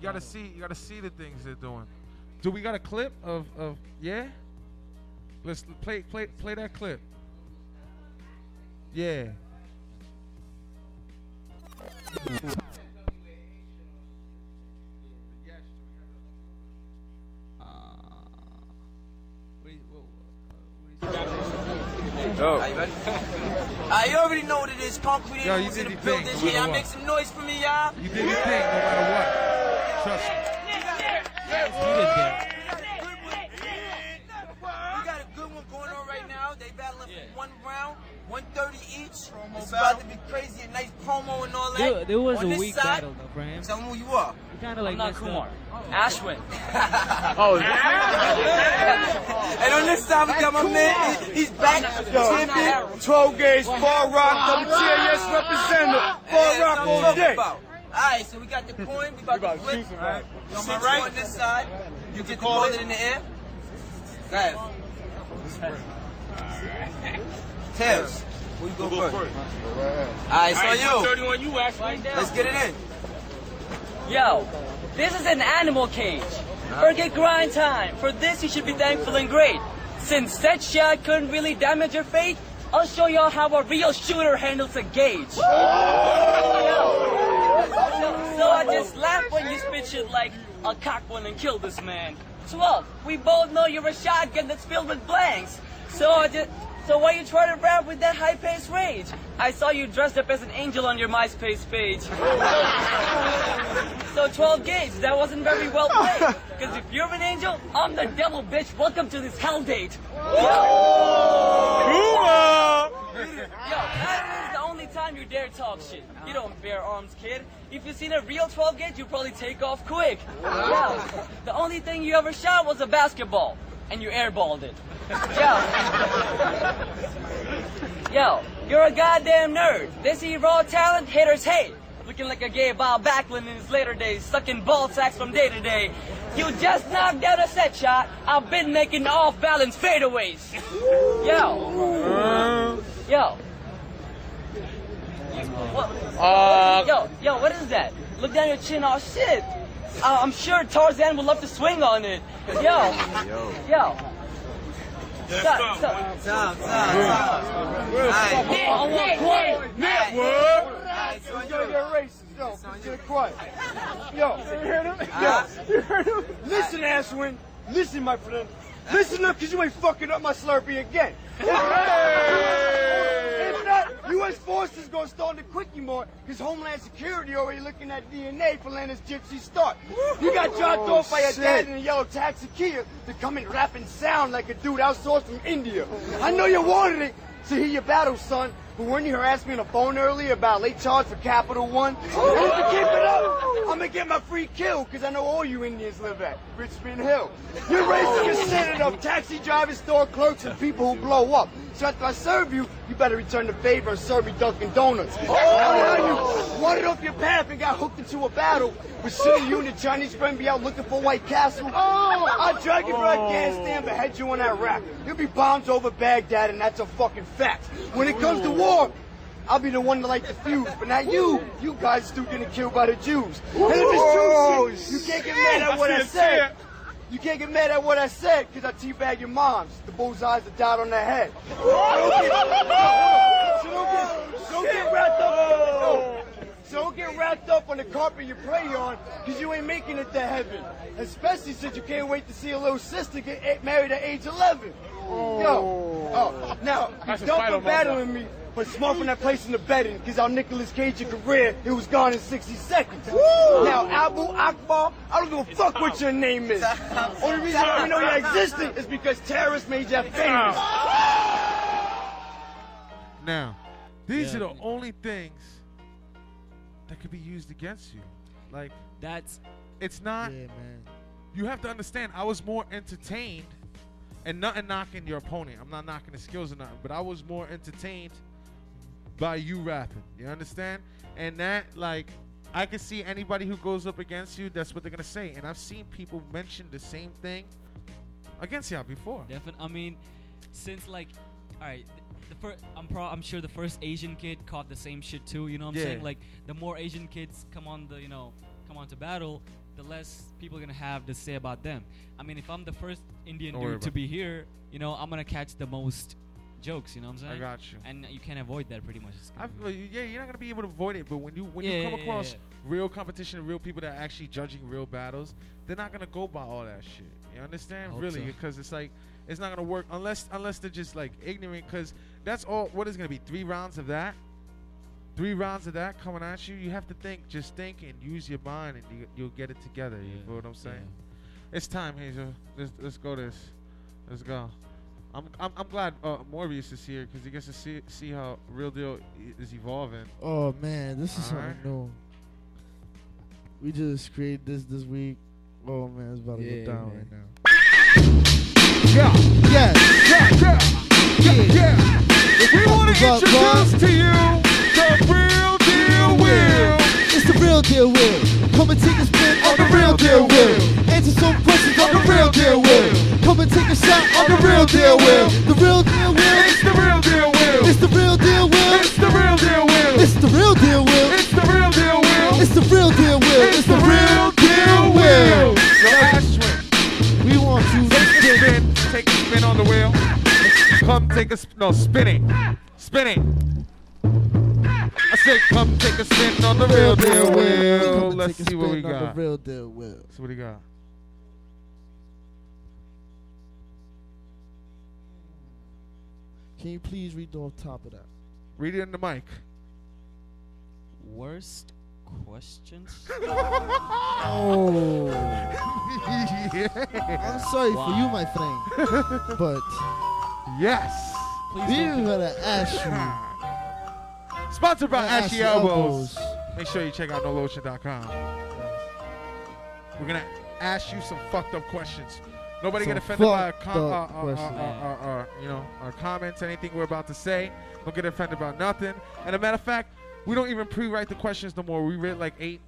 You gotta see. You gotta see the things they're doing. Do we got a clip of of yeah? Let's play play play that clip. Yeah. Are you ready? Uh, you already know what it is. Concrete Yo, you animals did in the your building. thing, no Yeah, matter I what. make some noise for me, y'all. You did your thing, no matter what. Trust me. We got a good one going on right now. They battling for one round, 130 each. It's about to be crazy, a nice promo and all that. There, there was on a this weak side, battle though for him. Tell him who you are. You Kind of like I'm not messed Kumar. up. Ashwin. Oh, and on this side, we got my man. He- He's back. Champion. 12 gauge, Far Rock, double TAS representative. Far Rock all day. Alright, so we got the coin, we about to flip. Alright. On my right. on this side. You get to call hold it. it in the air. Go ahead. Tails. Who you go, first? Alright, so you. 31, you actually. Let's get it in. Yo, this is an animal cage. Uh-huh. Forget grind time. For this, you should be thankful and great. Since that shot couldn't really damage your fate, I'll show y'all how a real shooter handles a gauge. Yo. So, so I just laugh when you spit shit like, I'll cock one and kill this man. 12, we both know you're a shotgun that's filled with blanks. So I just, so why you try to rap with that high-paced rage? I saw you dressed up as an angel on your MySpace page. So 12 gauge, that wasn't very well played. Because if you're an angel, I'm the devil, bitch. Welcome to this hell date. Yo, that is the only time you dare talk shit. You don't bear arms, kid. If you seen a real 12 gauge, you probably take off quick. The only thing you ever shot was a basketball, and you airballed it. Yo. Yo, you're a goddamn nerd. They see raw talent, haters hate. Looking like a gay Bob Backlund in his later days, sucking ball sacks from day to day. You just knocked down a set shot. I've been making off balance fadeaways. Yo. Yo. What? Uh, yo, yo, what is that? Look down your chin. Oh shit. Uh, I'm sure Tarzan would love to swing on it. Yo, Yo. yo. Stop, stop. Stop, stop, stop. Yo, you're racist. Yo, get quiet. Yo, you heard him? Yo, you heard him? Listen, Ashwin. Listen, my friend. Listen up, because you ain't fucking up my Slurpee again. If not, U.S. forces gonna storm the Kwik-E-Mart, because Homeland Security already looking at DNA for Leonard's Gypsy Start. You got dropped Oh, off by your dad in a yellow taxi Kia to come and rap and sound like a dude outsourced from India. I know you wanted it to hear your battle, son. But when you harassed me on the phone earlier about late charge for Capital One, and if you keep it up, I'm gonna get my free kill, because I know all you Indians live at Richmond Hill. You're raising a standard of taxi drivers, store clerks, and people who blow up. So after I serve you, you better return the favor and serve me Dunkin' Donuts. Oh! Now, how you wandered off your path and got hooked into a battle, but shouldn't you and your Chinese friend be out looking for White Castle? Oh, I'll drag you for Afghanistan, oh! but head you on that rack. You'll be bombed over Baghdad, and that's a fucking fact. When it comes to war, I'll be the one to light the fuse, but not you. You guys still getting killed by the Jews. And if Oh, it's shit, you can't get mad at what I said. You can't get mad at what I said, because I teabag your moms. The bullseyes are dot on their head. So don't get, so don't get, so don't get wrapped up. So don't get wrapped up on the carpet you pray on, because you ain't making it to heaven. Especially since you can't wait to see a little sister get married at age 11. Yo, oh, oh now, you spider for battling me, but smart from that place in the bedding, because our Nicolas Cage career, it was gone in 60 seconds. Now, Abu Akbar, I don't give a fuck what your name is. Only reason I know you're existing is because terrorists made you famous. Now, these Yeah. are the only things that could be used against you. Like that's it's not Yeah, man. you have to understand I was more entertained and nothing knocking your opponent. I'm not knocking the skills or nothing, but I was more entertained by you rapping. You understand? And that like I can see anybody who goes up against you, that's what they're gonna say. And I've seen people mention the same thing against y'all before. Definitely. I mean, since like, all right, the first, I'm pro, I'm sure the first Asian kid caught the same shit too. You know what I'm Yeah. saying? Like, the more Asian kids come on the, you know, come on to battle, the less people are gonna have to say about them. I mean, if I'm the first Indian Don't dude to be here, you know, I'm gonna catch the most jokes. You know what I'm saying? I got you. And you can't avoid that pretty much. I, yeah, you're not gonna be able to avoid it, but when you when Yeah, you come yeah, across yeah. real competition, real people that are actually judging real battles, they're not gonna go by all that shit. You understand? Really, so. because it's like it's not gonna work unless unless they're just like ignorant. Because that's all. What is gonna be three rounds of that? Three rounds of that coming at you. You have to think, just think, and use your mind, and you, you'll get it together. You know what I'm saying? It's time, Hazel. Let's let's go this. Let's go. I'm I'm, I'm glad uh, Morbius is here because he gets to see see how real deal is evolving. Oh man, this is Alright. something new. We just created this this week. Oh man, it's about to Yeah, go down man. right now. Yeah. Yes. Yeah. Yeah. Yeah. yeah. We want to What's up, introduce to you the real deal Will. It's the real deal, Will. Come and take a spin on the real deal, Will. Answer some questions on the real deal, Will. Come and take a shot on the real deal, Will. The real deal, Will. It's the real deal Will. It's the real deal, Will. It's the real deal Will. It's the real deal, Will. It's the real deal Will. It's the real deal, Will. It's the real deal Will. Yo, Ashwin, We want you to take a spin. spin. Take a spin on the wheel. Come take a sp- no spinning, spinning. I said, come take a spin on the real deal Will. Let's see what we got. The real deal, Will. See what he got. Can you please read off top of that? Read it in the mic. Worst questions. Oh. yeah. I'm sorry for you, my friend. but Yes. we gotta ask you. Ah. Sponsored by Gotta Ashy you Elbows. Make sure you check out nolotion.com. We're gonna ask you some fucked up questions. Nobody Some get offended by our, com- up uh, uh, uh, questions. uh, uh, uh, you know, our comments, anything we're about to say. Don't get offended about nothing. And a matter of fact, we don't even pre-write the questions no more. We read like eight,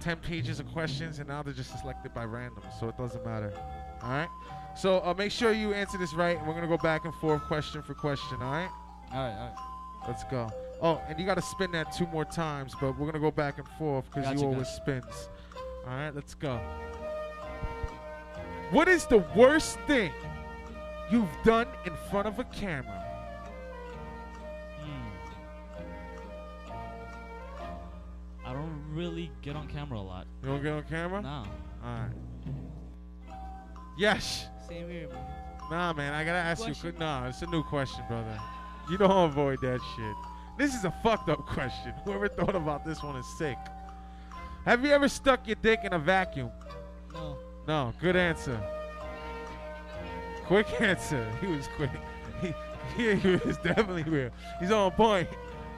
ten pages of questions, and now they're just selected by random, so it doesn't matter. All right. So uh, make sure you answer this right, and we're gonna go back and forth, question for question. All right. all right, all right. Let's go. Oh, and you got to spin that two more times, but we're gonna go back and forth because Gotcha, you always gotcha. spins. All right, let's go. What is the worst thing you've done in front of a camera? Hmm. I don't really get on camera a lot. You don't get on camera? No. All right. Yes. Same here, man. Nah, man, I gotta ask Question? you. Nah, it's a new question, brother. You don't avoid that shit. This is a fucked up question. Whoever thought about this one is sick. Have you ever stuck your dick in a vacuum? No. No. Good answer. Quick answer. He was quick. He, he, he was definitely real. He's on point.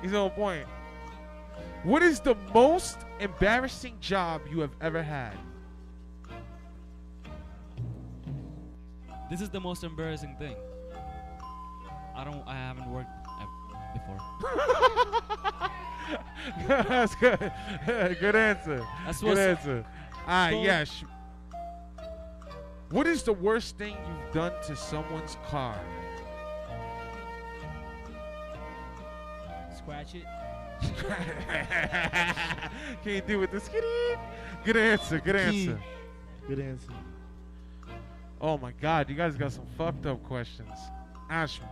He's on point. What is the most embarrassing job you have ever had? This is the most embarrassing thing. I don't. I haven't worked before. That's good. good answer. That's good answer. All right, So- yes. What is the worst thing you've done to someone's car? Scratch it. Can you do with the skitty? Good answer. Good Key. answer. Good answer. Oh my God, you guys got some fucked up questions. Ashman,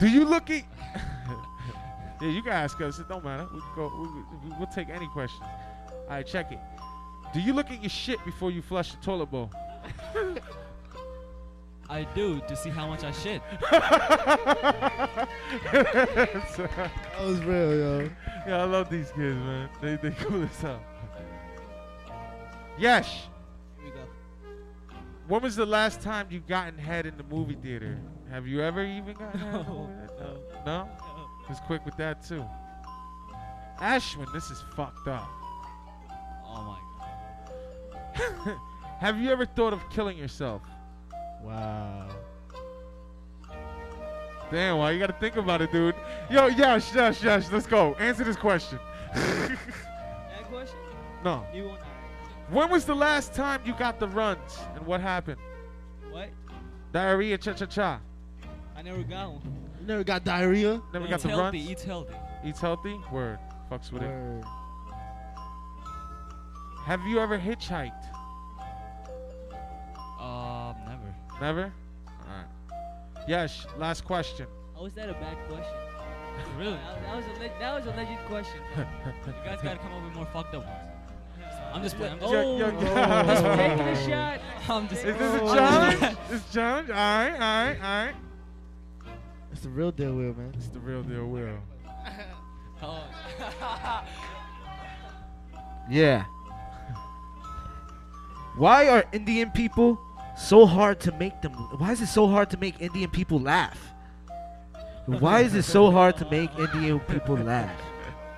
do you look at? yeah, you can ask us. It don't matter. We can go. We, we- we'll take any question. All right, check it. Do you look at your shit before you flush the toilet bowl? I do to see how much I shit. that was real, yo. Yeah, I love these kids, man. They they cool as hell. Yes. Here we go. When was the last time you gotten head in the movie theater? Have you ever even gotten in the movie? No. No. Just quick with that too. Ashwin, this is fucked up. Oh my god. Have you ever thought of killing yourself? Wow. Damn, why you gotta think about it, dude? Yo, yes, yes, yes. Let's go. Answer this question. That question? no. When was the last time you got the runs and what happened? what? Diarrhea, cha cha cha. I never got one. You never got diarrhea? Never Eats got the healthy, runs. eats healthy. Eats healthy. Word. Fucks with Word. it. Have you ever hitchhiked? Um, never. Never. All right. Yes. Last question. How was that a bad question? Really? That, that was a le- that was a legit question. You guys gotta come up with more fucked up ones. I'm just playing. I'm just, Oh, Yo, yo, just taking a shot. I'm just. Is this a I'm challenge? just- It's challenge. All right. All right. All right. It's the real deal, Will, man. It's the real deal, Will. Oh. Yeah. Why are Indian people so hard to make them? Why is it so hard to make Indian people laugh? Why is it so hard to make Indian people laugh?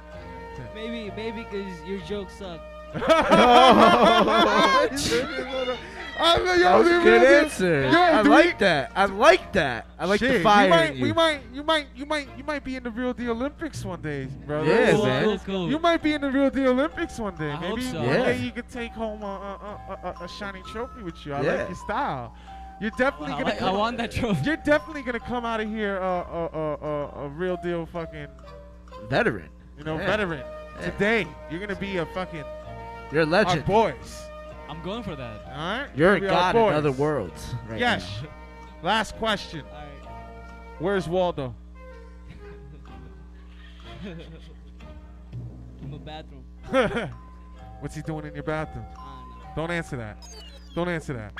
Maybe maybe because your jokes suck. I mean, yo, That was a good dude, answer. Yo, I do we- like that. I like that. I like Shit, the fire. We might, in you. we might, you might, you might, you might be in the real deal Olympics one day, brother. Yeah, Cool, man. cool, cool. You might be in the real deal Olympics one day. I Maybe hope so. one Yeah. day you could take home a, a, a, a, a shiny trophy with you. I Yeah. like your style. You're definitely I gonna. like- I come, want that trophy. You're definitely gonna come out of here a a, a, a, a real deal fucking veteran. you know Yeah. veteran. Yeah. Today you're gonna be a fucking You're a our legend. boys. I'm going for that. All right. You're a gonna be our god in other worlds. Right yes. Last question. All right. Where's Waldo? In the bathroom. What's he doing in your bathroom? Don't answer that. Don't answer that.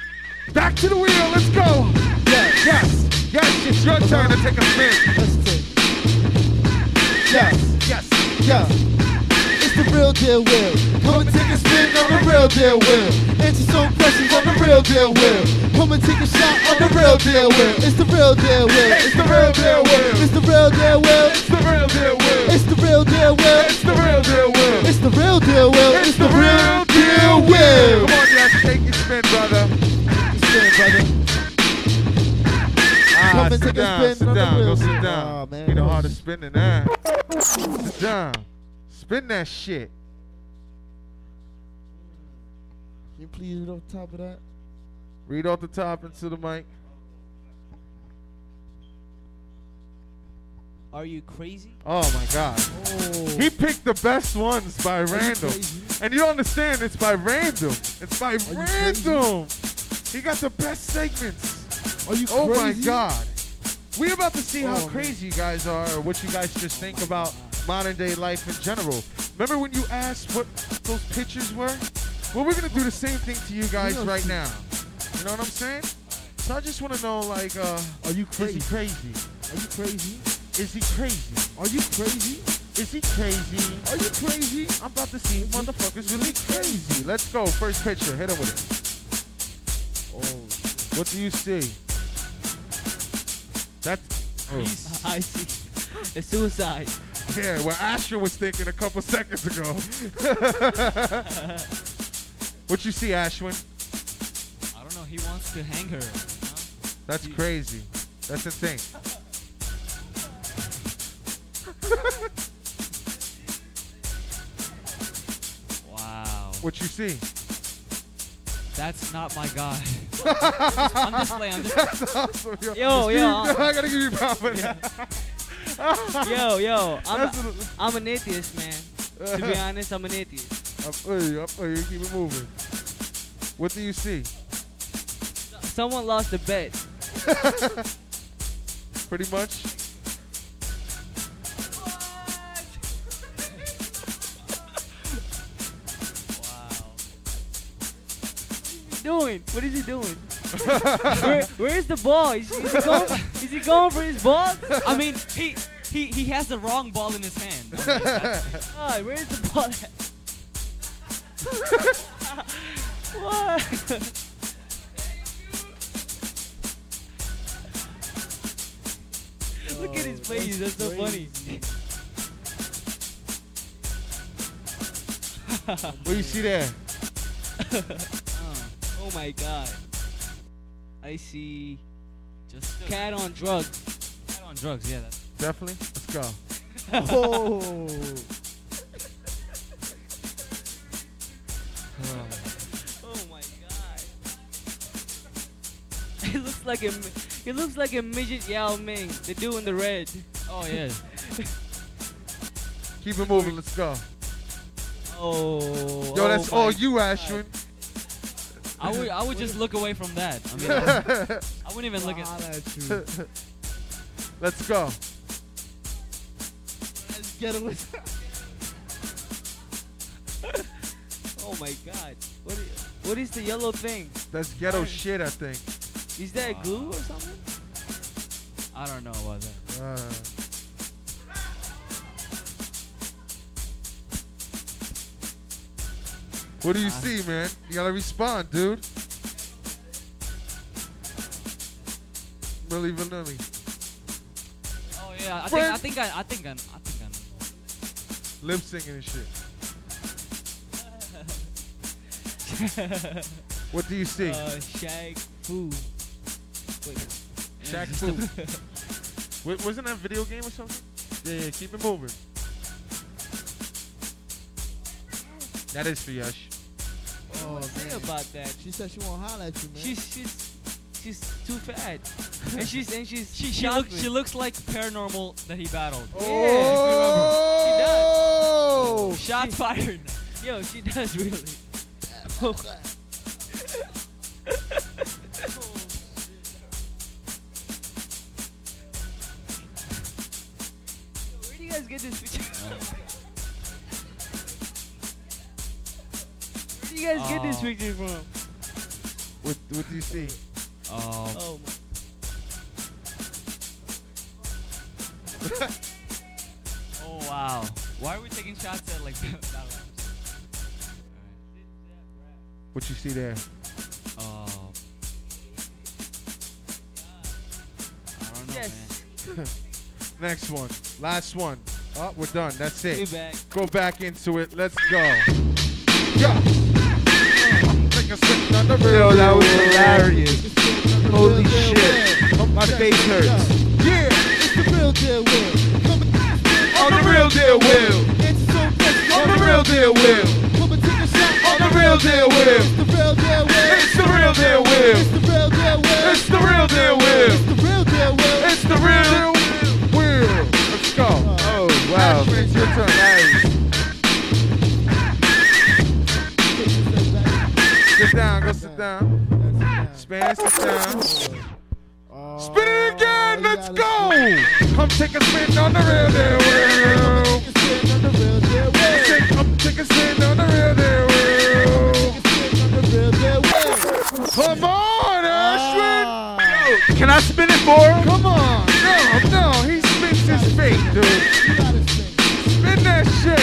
Back to the wheel. Let's go. Yes. Yes. Yes. It's your turn to take a spin. Let's take. Yes, Yes. yes. It's the real deal, Will. Come and take a spin on the real deal, Will. Answer some questions on the real deal, Will. Come and take a shot on the real deal, Will. It's the real deal, Will. It's the real deal, Will. It's the real deal, Will. It's the real deal, Will. It's the real deal, Will. It's the real deal, Will. It's the real deal, Will. It's the real deal, Will. Come on, yes. Take your spin, brother. Spin, brother. Ah, sit down. Sit down. Go sit down. Aw, man. You know how to spin than that. Sit down. Spin that shit. Can you please read off the top of that? Read off the top into the mic. Are you crazy? Oh my God. Oh. He picked the best ones by random. And you don't understand, it's by random. It's by random. He got the best segments. Are you Oh my? God. We're about to see how Oh, man. crazy you guys are, or what you guys just think about modern day life in general. Remember when you asked what those pictures were? Well, we're gonna do the same thing to you guys right now. You know what I'm saying? So I just want to know, like, uh, Are you is crazy? he crazy? Are you crazy? Is he crazy? Are you crazy? Is he crazy? Are you crazy? I'm about to see motherfuckers really crazy. Let's go. First picture. Hit him with it. Oh, what do you see? That's. Oh. I see. The suicide. Yeah, what Asher was thinking a couple seconds ago. what you see, Ashwin? I don't know. He wants to hang her. That's crazy. That's insane. Wow. What you see? That's not my guy. I'm just playing. I'm just That's awesome. Yo, Yo, yo. I uh, gotta give you props for that. yo, yo, I'm, a, I'm an atheist, man. To be honest, I'm an atheist. I feel you. I feel you. Keep it moving. What do you see? Someone lost a bet. Pretty much. What? Wow. What is he doing? What is he doing? Where, where's the ball? Is, is he going? Is he going for his ball? I mean, he he he has the wrong ball in his hand. God, where's the ball? At? what? Look at his oh, face. That's so funny. What do you see there? oh my god. I see Just cat on drugs. Cat on drugs. Yeah. That's, Definitely. Let's go. Oh. Oh my god. It looks like a mi- it looks like a midget Yao Ming, the dude in the red. oh yeah. Keep it moving. Let's go. Oh. Yo, that's oh all my you, God. Ashwin. I would I would just look away from that. I mean, I, I wouldn't even look at. Holla you. Let's go. Let's get him with Oh my god. What is, what is the yellow thing? That's ghetto shit, I think. Is that glue or something? I don't know about that. Uh, what do you see, man? You gotta respond, dude. Milli Vanilli. Oh yeah. I think I think I I think I I think I know. Lip singing and shit. What do you see? Uh, Shaq Fu. Wait. Shaq Fu. Wa- Wasn't that a video game or something? Yeah, yeah, keep it moving. That is for Yash. Oh, What say man. about that? She said she won't holler at you, man. She's she's she's too fat, and she's and she's She she looks she looks like paranormal that he battled. Oh! Shots fired. Yo, she does really. Where do you guys get this picture? You guys get this Oh. picture from? What, what do you see? Oh. Oh my. Oh wow. Why are we taking shots at like that? What you see there? Oh. I don't know, Yes. man. Next one. Last one. Oh, we're done. That's it. Back. Go back into it. Let's go. Yeah. A on the real. Yo, that was hilarious. Holy shit. My face hurts. Yeah. It's the real deal, Will. On the real deal, Will. It's. On the real deal, Will. Come and take a shot. On the real deal, Will. It's the real deal, Will. It's the real deal, Will. It's the real deal, Will. It's the real deal, Will. It's the real deal, Will. It's the real Will. Let's go. Oh wow. It's your turn. Sit down. Go sit down. Spanish, sit down. Spin it again. Let's go. Come take a spin on the real deal. Come take a spin on the real deal. Come on, Ashwin. Yo, Can I spin it for him? Come on. No, no. He spins his fate, dude. Spin that shit.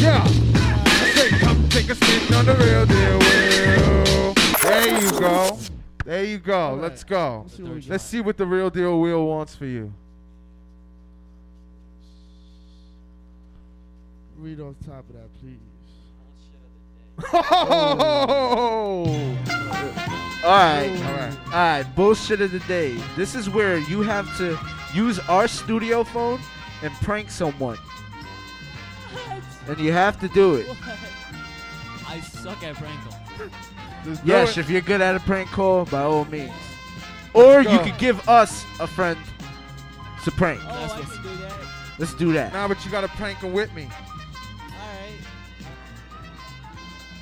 Yeah. I say, come take a spin on the real deal. You go. Let's go. see what Let's see what the real deal wheel wants for you. Read off top of that, please. Oh! All right, oh. all right, all right. Bullshit of the day. This is where you have to use our studio phone and prank someone, and you have to do it. I suck at prank calls. Yes, if you're good at a prank call, by all means. Or Let's you go. could give us a friend to prank. Oh, I can do that. Let's do that. Nah, but you gotta prank him with me. Alright.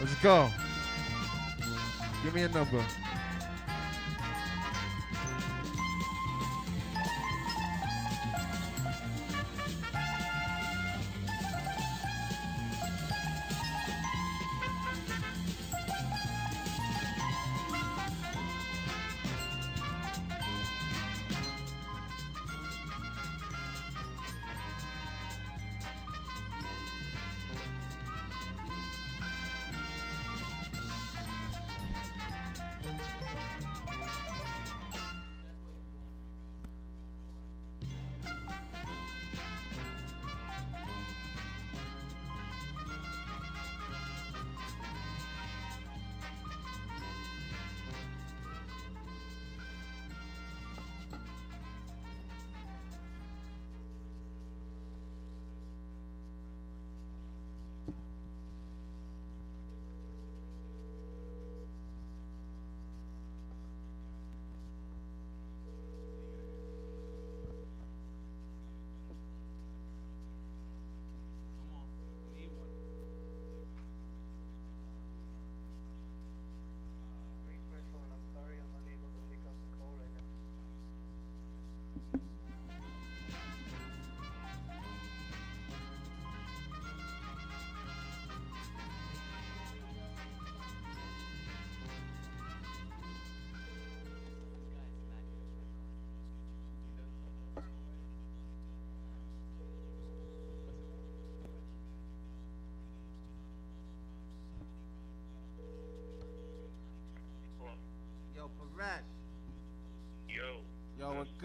Let's go. Give me a number.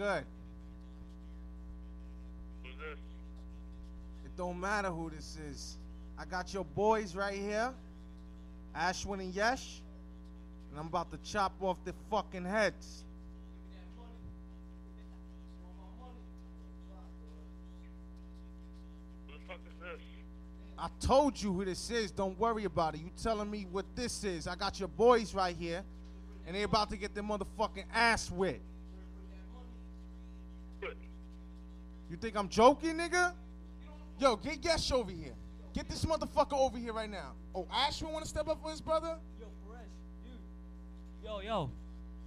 Good. who's this? It don't matter who this is. I got your boys right here, Ashwin and Yesh, and I'm about to chop off their fucking heads. Who the fuck is this? I told you who this is. Don't worry about it. You telling me what this is. I got your boys right here, and they about to get their motherfucking ass whipped. You think I'm joking, nigga? Yo, get Yesh over here. Get this motherfucker over here right now. Oh, Ashwin want to step up for his brother? Yo, Fresh, dude. Yo, yo.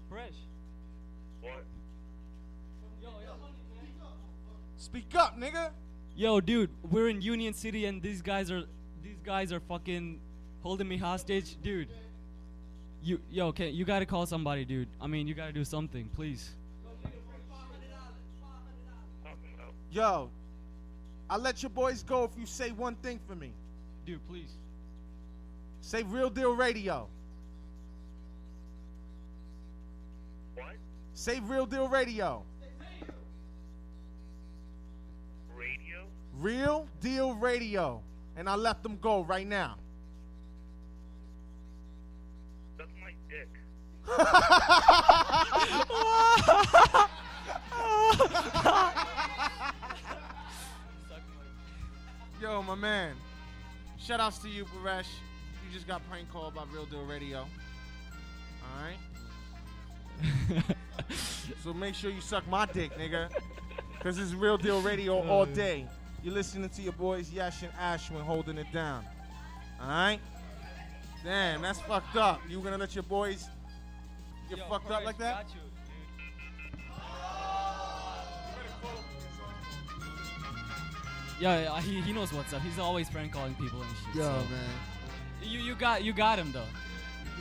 Fresh. What? Yo, yo. Speak up, nigga. Yo, dude, we're in Union City and these guys are these guys are fucking holding me hostage, dude. You yo, okay, you gotta call somebody, dude. I mean, you gotta do something, please. Yo, I'll let your boys go if you say one thing for me. Dude, please. Say Real Deal Radio. What? Say Real Deal Radio. Radio? Real Deal Radio. And I let them go right now. That's my dick. Yo, my man. Shout outs to you, Paresh. You just got prank called by Real Deal Radio. Alright? so make sure you suck my dick, nigga. Because it's Real Deal Radio all uh. day. You're listening to your boys Yash and Ashwin holding it down. Alright? Damn, that's fucked up. You gonna let your boys get fucked up like that? Yeah, yeah, he, he knows what's up. He's always prank calling people and shit. Yo, so. man. You you got you got him though.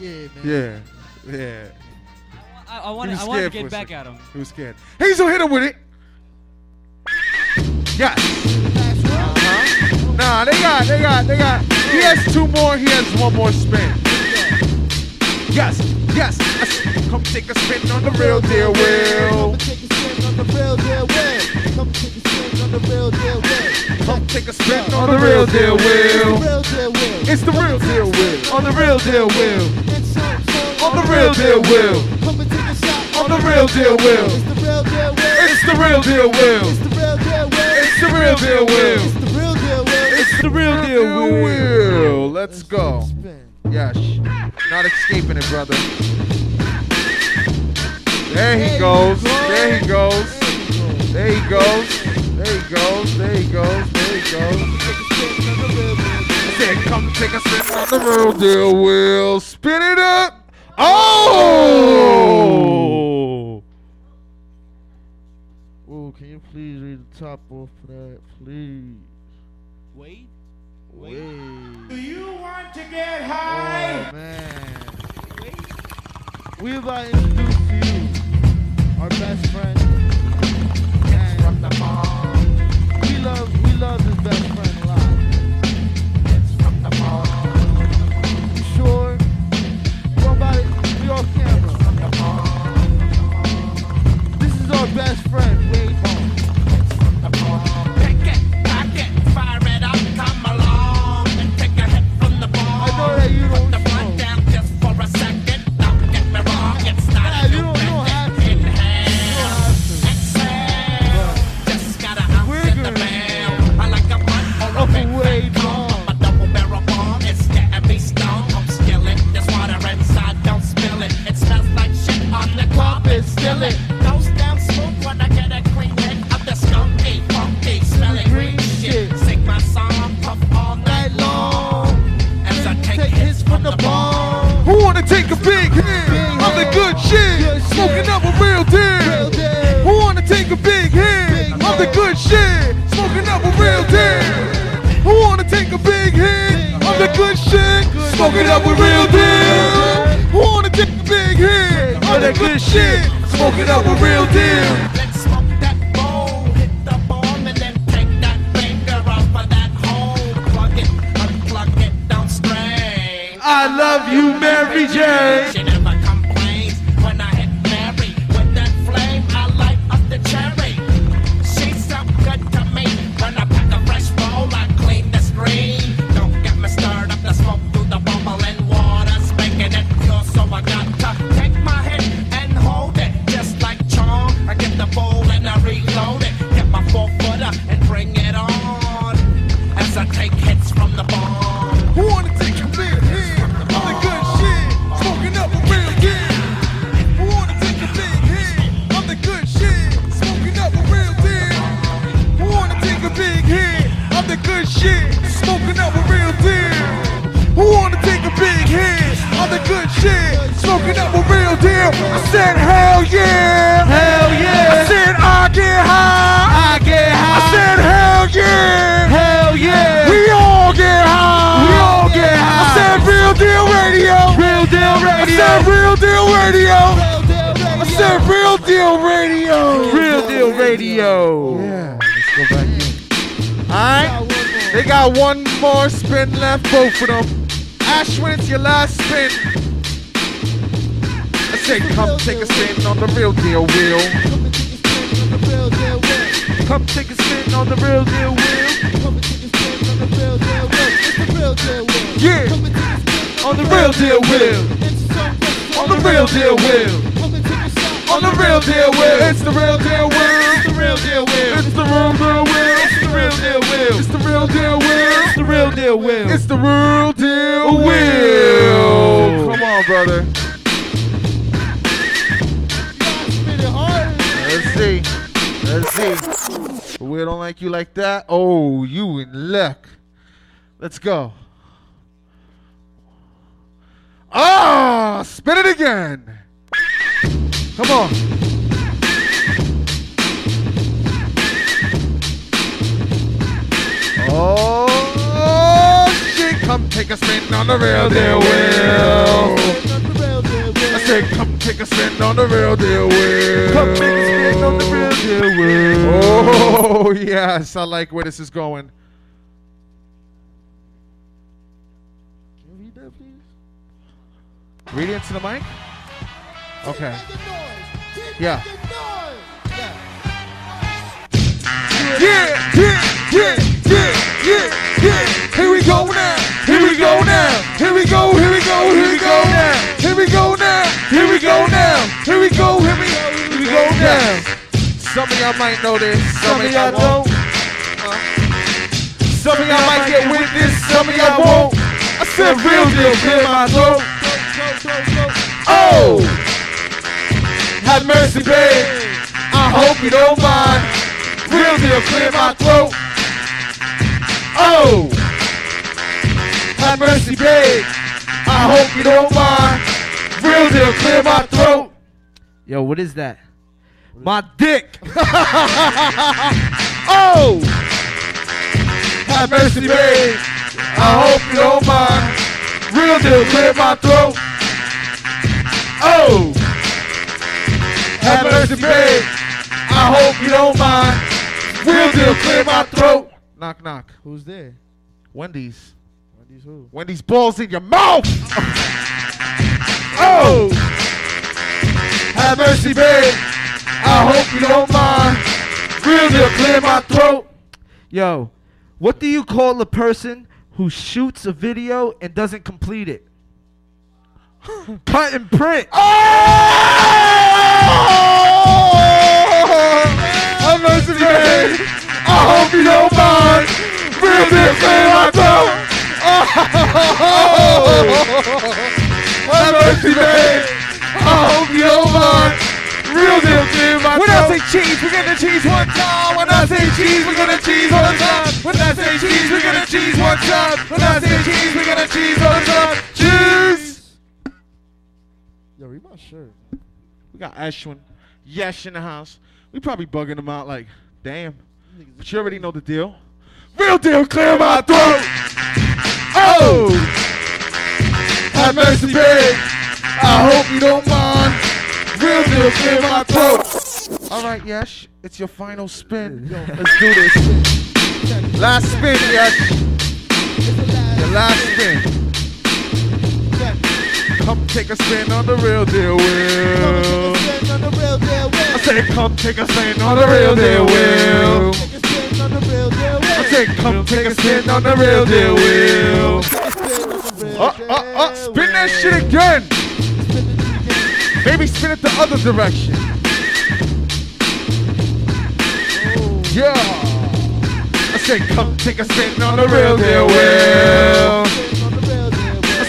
Yeah, man. Yeah, yeah. I, I He want I want to get back at him. He was scared. He's gonna hit him with it. Yes. Uh-huh. Nah, they got, they got, they got. He has two more. He has one more spin. Yes, yes. Come take a spin on the real deal, Will. On the real deal win. Come take a spin on the real deal win. Come take a spin on the real deal, Will. Real deal win. It's the real deal, Will. On the real deal, Will. It's so, so On the real deal, Will. Come and take a shot On the real deal, Will. It's the real deal win. It's the real deal, Will. It's the real deal win. It's the real deal, Will. It's the real deal win. It's the real deal, Will. Let's go. Yes. Not escaping it, brother. There he goes. There he goes. There he goes. There he goes. There he goes. There he goes. I said, come take a spin on the real deal, Will. Spin it up. Oh! Whoa, can you please read the top off of that, please? Wait. Wait. Do you want to get Oh, man. We about to introduce you our best friend. And we love, It's the real deal wheel. It's the real deal wheel. It's the real deal wheel. It's the real deal wheel. It's the real deal wheel. Come on, brother. Let's see. Let's see. I don't like you like that. Oh, you in luck. Let's go. Ah, spin it again. Come on. Oh, shit. Come take a spin on the real deal wheel. I said, come take a spin on the real deal wheel. Come take a spin on the real deal wheel. Oh, yes. I like where this is going. Can you read that, please? Read it into the mic? Okay. Yeah. Yeah, yeah, yeah, yeah, yeah. Here we go now. Here we go now. Here we go. Here we go. Here we go now. Here we go now. Here we go now. Here we go. Here we go. Here we go now. Some of y'all might know this. Some of y'all don't. Some of y'all might get with this. Some of y'all won't. I said real deal. Clear my throat. Oh, have mercy, babe. I hope you don't mind. Real deal, clear my throat. Oh, have mercy, babe. I hope you don't mind. Real deal, clear my throat. Yo, what is that? My dick. oh, have mercy, babe. I hope you don't mind. Real deal, clear my throat. Oh, have mercy, babe. I hope you don't mind. Real deal, clear my throat. Knock, knock. Who's there? Wendy's. Wendy's who? Wendy's balls in your mouth. oh, oh. have mercy, babe. I hope you don't mind. Deal, clear my throat. Yo, what do you call a person who shoots a video and doesn't complete it? Cut and print. Oh! oh have mercy, babe. I hope you don't mind. Real deal, clear my throat. Oh. Have mercy, babe. I hope you don't mind. Real deal, clear my. When I say cheese, we're gonna cheese one time. When I say cheese, we're gonna cheese one time. When I say cheese, we're gonna cheese one time. When I say cheese, we're gonna cheese one time. Cheese. Yo, read my shirt. We got Ashwin, Yesh in the house. We probably bugging him out like, damn. But you already know the deal. Real deal, clear my throat. Oh, have mercy, babe. I hope you don't mind. Real deal, clear my throat. All right, Yesh, it's your final spin. Let's do this. Last spin, Yesh. The last spin. Come take a spin on the real deal wheel. I said, come take a spin on the real deal wheel. I said, come take a spin on the real deal wheel. Uh, uh, uh, spin that shit again. Maybe spin it the other direction. Yeah. I said, come take a spin on the real deal wheel.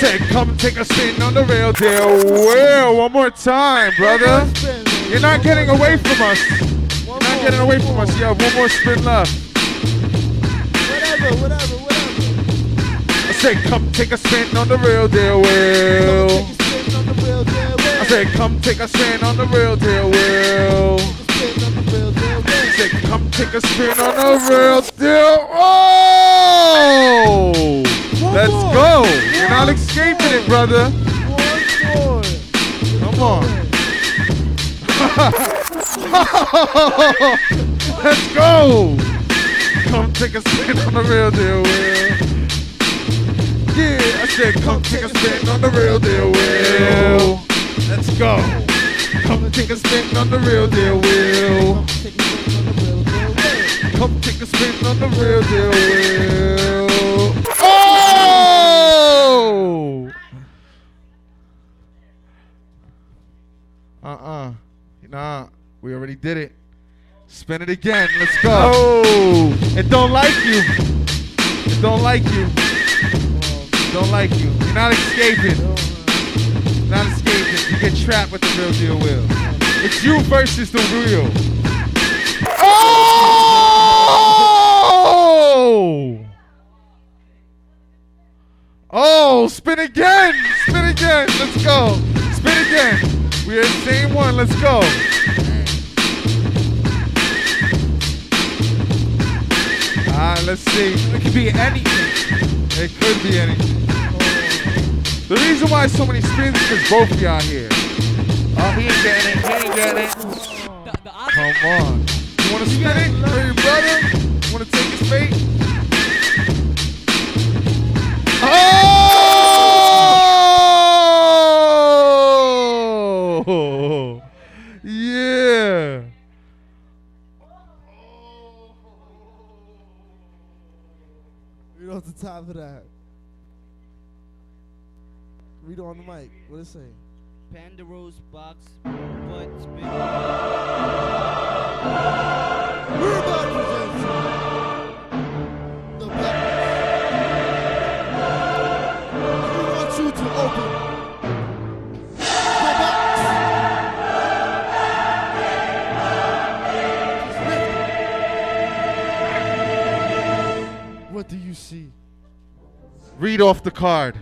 Said, come take a spin on the real deal wheel. One more time, brother. You're not getting away from us. You're not getting away from us. You have one more spin left. Whatever, whatever, whatever. I said, come take a spin on the real deal wheel. I said, come take a spin on the real deal wheel. I said, come take a spin on the real deal. Oh! Let's go. You're not escaping it, brother. Come on. Let's go. Come take a spin on the real deal wheel. Yeah, I said come take a spin on the real deal wheel. Let's go. Come take a spin on the real deal wheel. Come take a spin on the real deal wheel. Oh! Uh-uh. Nah, we already did it. Spin it again. Let's go. Oh, it don't like you. It don't like you. It don't like you. You're not escaping. You're Not escaping. You get trapped with the real deal wheel. It's you versus the real. Oh, spin again. Spin again. Let's go. Spin again. We're the same one. Let's go. Ah, let's see. It could be anything. It could be anything. The reason why so many spins is because both of y'all here. Oh, he ain't getting it. He ain't getting it. Come on. You want to spin it? Brother. You want to take his fate? Oh! Yeah. Read off the top of that. Read on the mic. What it say? Pandora's box butt spin. Everybody presents the Read off the card.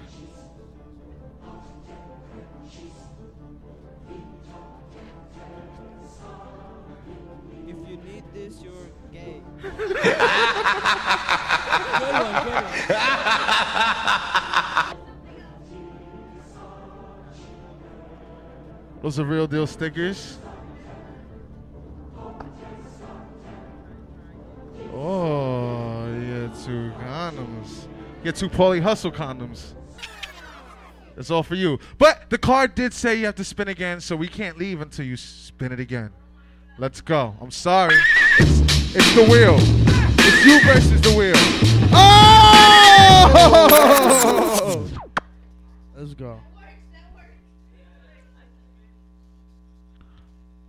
If you need this, you're gay. Those are real deal stickers. Oh, yeah, two condoms. Get two Paulie Hustle condoms. That's all for you. But the card did say you have to spin again, so we can't leave until you spin it again. Let's go. I'm sorry. It's, it's the wheel. It's you versus the wheel. Oh! Let's go.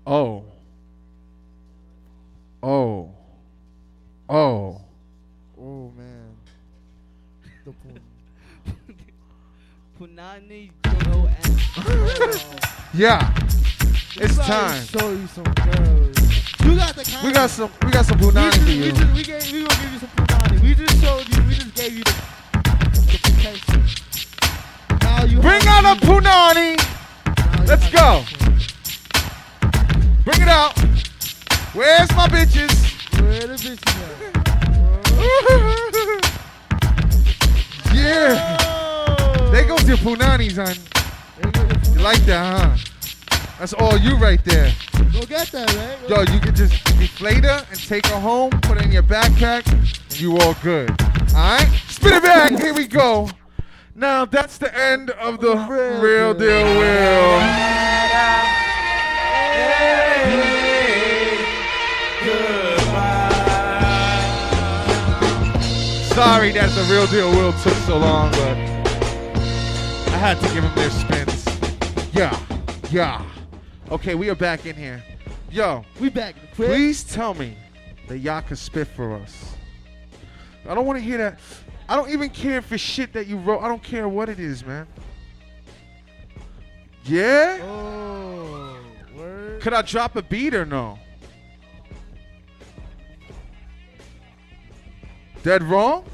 Oh. Oh. Oh. Oh Yeah. It's time. Show you some girls. You got the. We got some we got some punani for we, just, we, gave, we gonna give you some punani. We just showed you. We just gave you the, the potential. Now you Bring out a punani. Let's go. Bring it out. Where's my bitches? Where the bitches Yeah. Oh. Goes your punanis, son. You like that, huh? That's all you right there. Go get that, man. Yo, you can just deflate her and take her home, put it in your backpack, and you all good. Alright? Spin it back. Here we go. Now that's the end of the real deal wheel. Sorry that the real deal wheel took so long, but had to give them their spins. Yeah, yeah. Okay, we are back in here. Yo, we back. in the crib. Please tell me that y'all can spit for us. I don't want to hear that. I don't even care if it's shit that you wrote. I don't care what it is, man. Yeah? Oh, word. Could I drop a beat or no? Dead wrong?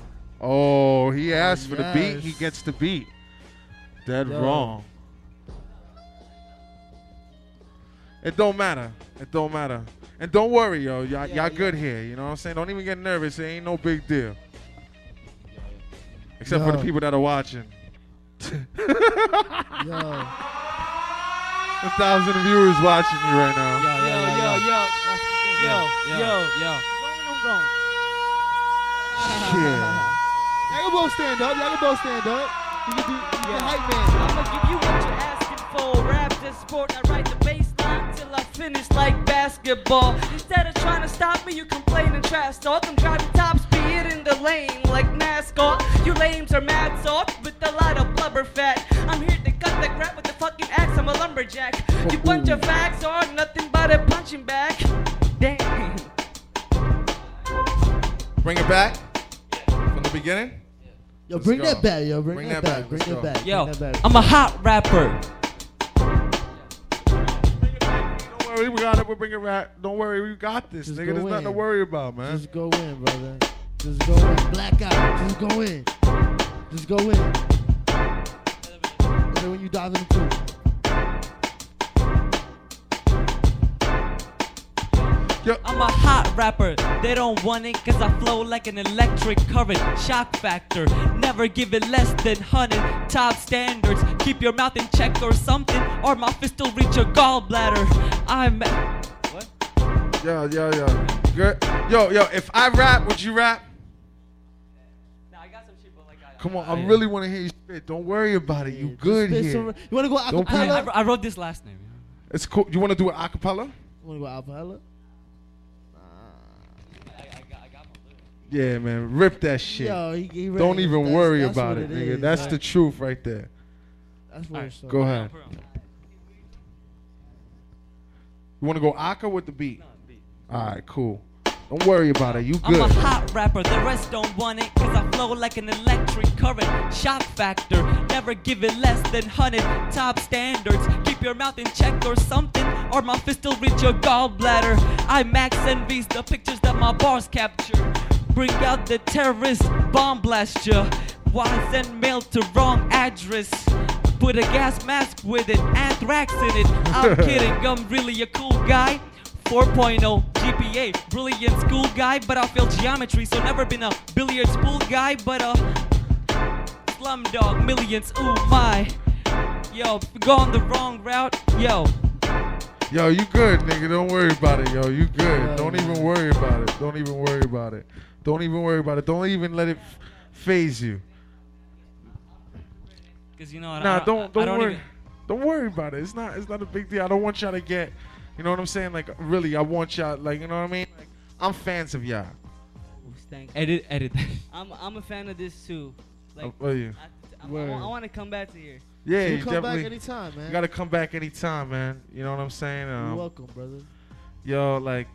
Oh, he asked for the beat. He gets the beat. Dead Yo. wrong. It don't matter. It don't matter. And don't worry, yo. Y'all, y'all good here. You know what I'm saying? Don't even get nervous. It ain't no big deal. Except for the people that are watching. Yo. A thousand viewers watching you right now. Yo, yo, yo, yo, yo, yo, yo. I'm. Yeah. Y'all can both stand up. Y'all can both stand up. You do you can hype man. I'ma give you what you're asking for. Rap this sport, I write the bass line till I finish like basketball. Instead of trying to stop me, you complain and trash talk. I'm driving top speed in the lane like NASCAR. You lames are mad soft with a lot of blubber fat. I'm here to cut the crap with the fucking axe. I'm a lumberjack. You bunch of facts are nothing but a punching bag. Damn. Bring it back from the beginning. Yo, Let's bring go. that back, yo. Bring, Bring that, that back. back. Bring Let's that back. Yo, Bring that back. I'm a hot rapper. Don't worry, we got it. We'll bring it back. Don't worry, we got this, Just nigga. go There's nothing to worry about, man. Just go in, brother. Just go in. Black out. Just go in. Just go in. And then when you dive into it. I'm a hot rapper, they don't want it cause I flow like an electric current. Shock factor, never give it less than 100. Top standards, keep your mouth in check or something, or my fist will reach your gallbladder. I'm. What? Yo, yo, yo. Good. Yo, yo, if I rap, would you rap? Nah, I got some shit, like I, Come on, I really want to hear you spit. Don't worry about it. You good here. some- you wanna go acapella? put- I, I wrote this last name. It's cool. You want to do it acapella? Wanna go acapella? Yeah, man. Rip that shit. Yo, he- he Don't ready. even That's- worry that's about it, it nigga. is, That's right. the truth right there. That's what it's Go ahead. You want to go aka with the beat? All right, cool. Don't worry about it. You good. I'm good. a hot rapper, the rest don't want it Cause I flow like an electric current Shock factor, never give it less than 100 Top standards, keep your mouth in check or something Or my fist will reach your gallbladder I max envies the pictures that my bars capture Bring out the terrorist, bomb blast ya Why send mail to wrong address? Put a gas mask with an anthrax in it I'm kidding, I'm really a cool guy 4.0 GPA, brilliant school guy, but I failed geometry, so never been a billiards pool guy, but a slumdog millions. Ooh my, yo, if we go on the wrong route, yo. Yo, you good, nigga. Don't worry about it, yo. You good. Don't even worry about it. Don't even worry about it. Don't even worry about it. Don't even let it f- phase you. Cause you know, I, Nah, I, don't I, don't, I don't worry. even. Don't worry about it. It's not it's not a big deal. I don't want y'all to get, you know what I'm saying? Like really, I want y'all like you know what I mean? Like I'm fans of y'all. Thank edit, edit. I'm I'm a fan of this too. Like, Oh, are you? I, I, Word. want to come back to here. Yeah, You you come back definitely- anytime, man. You gotta come back anytime, man. You know what I'm saying? You're Um, welcome, brother. Yo, like,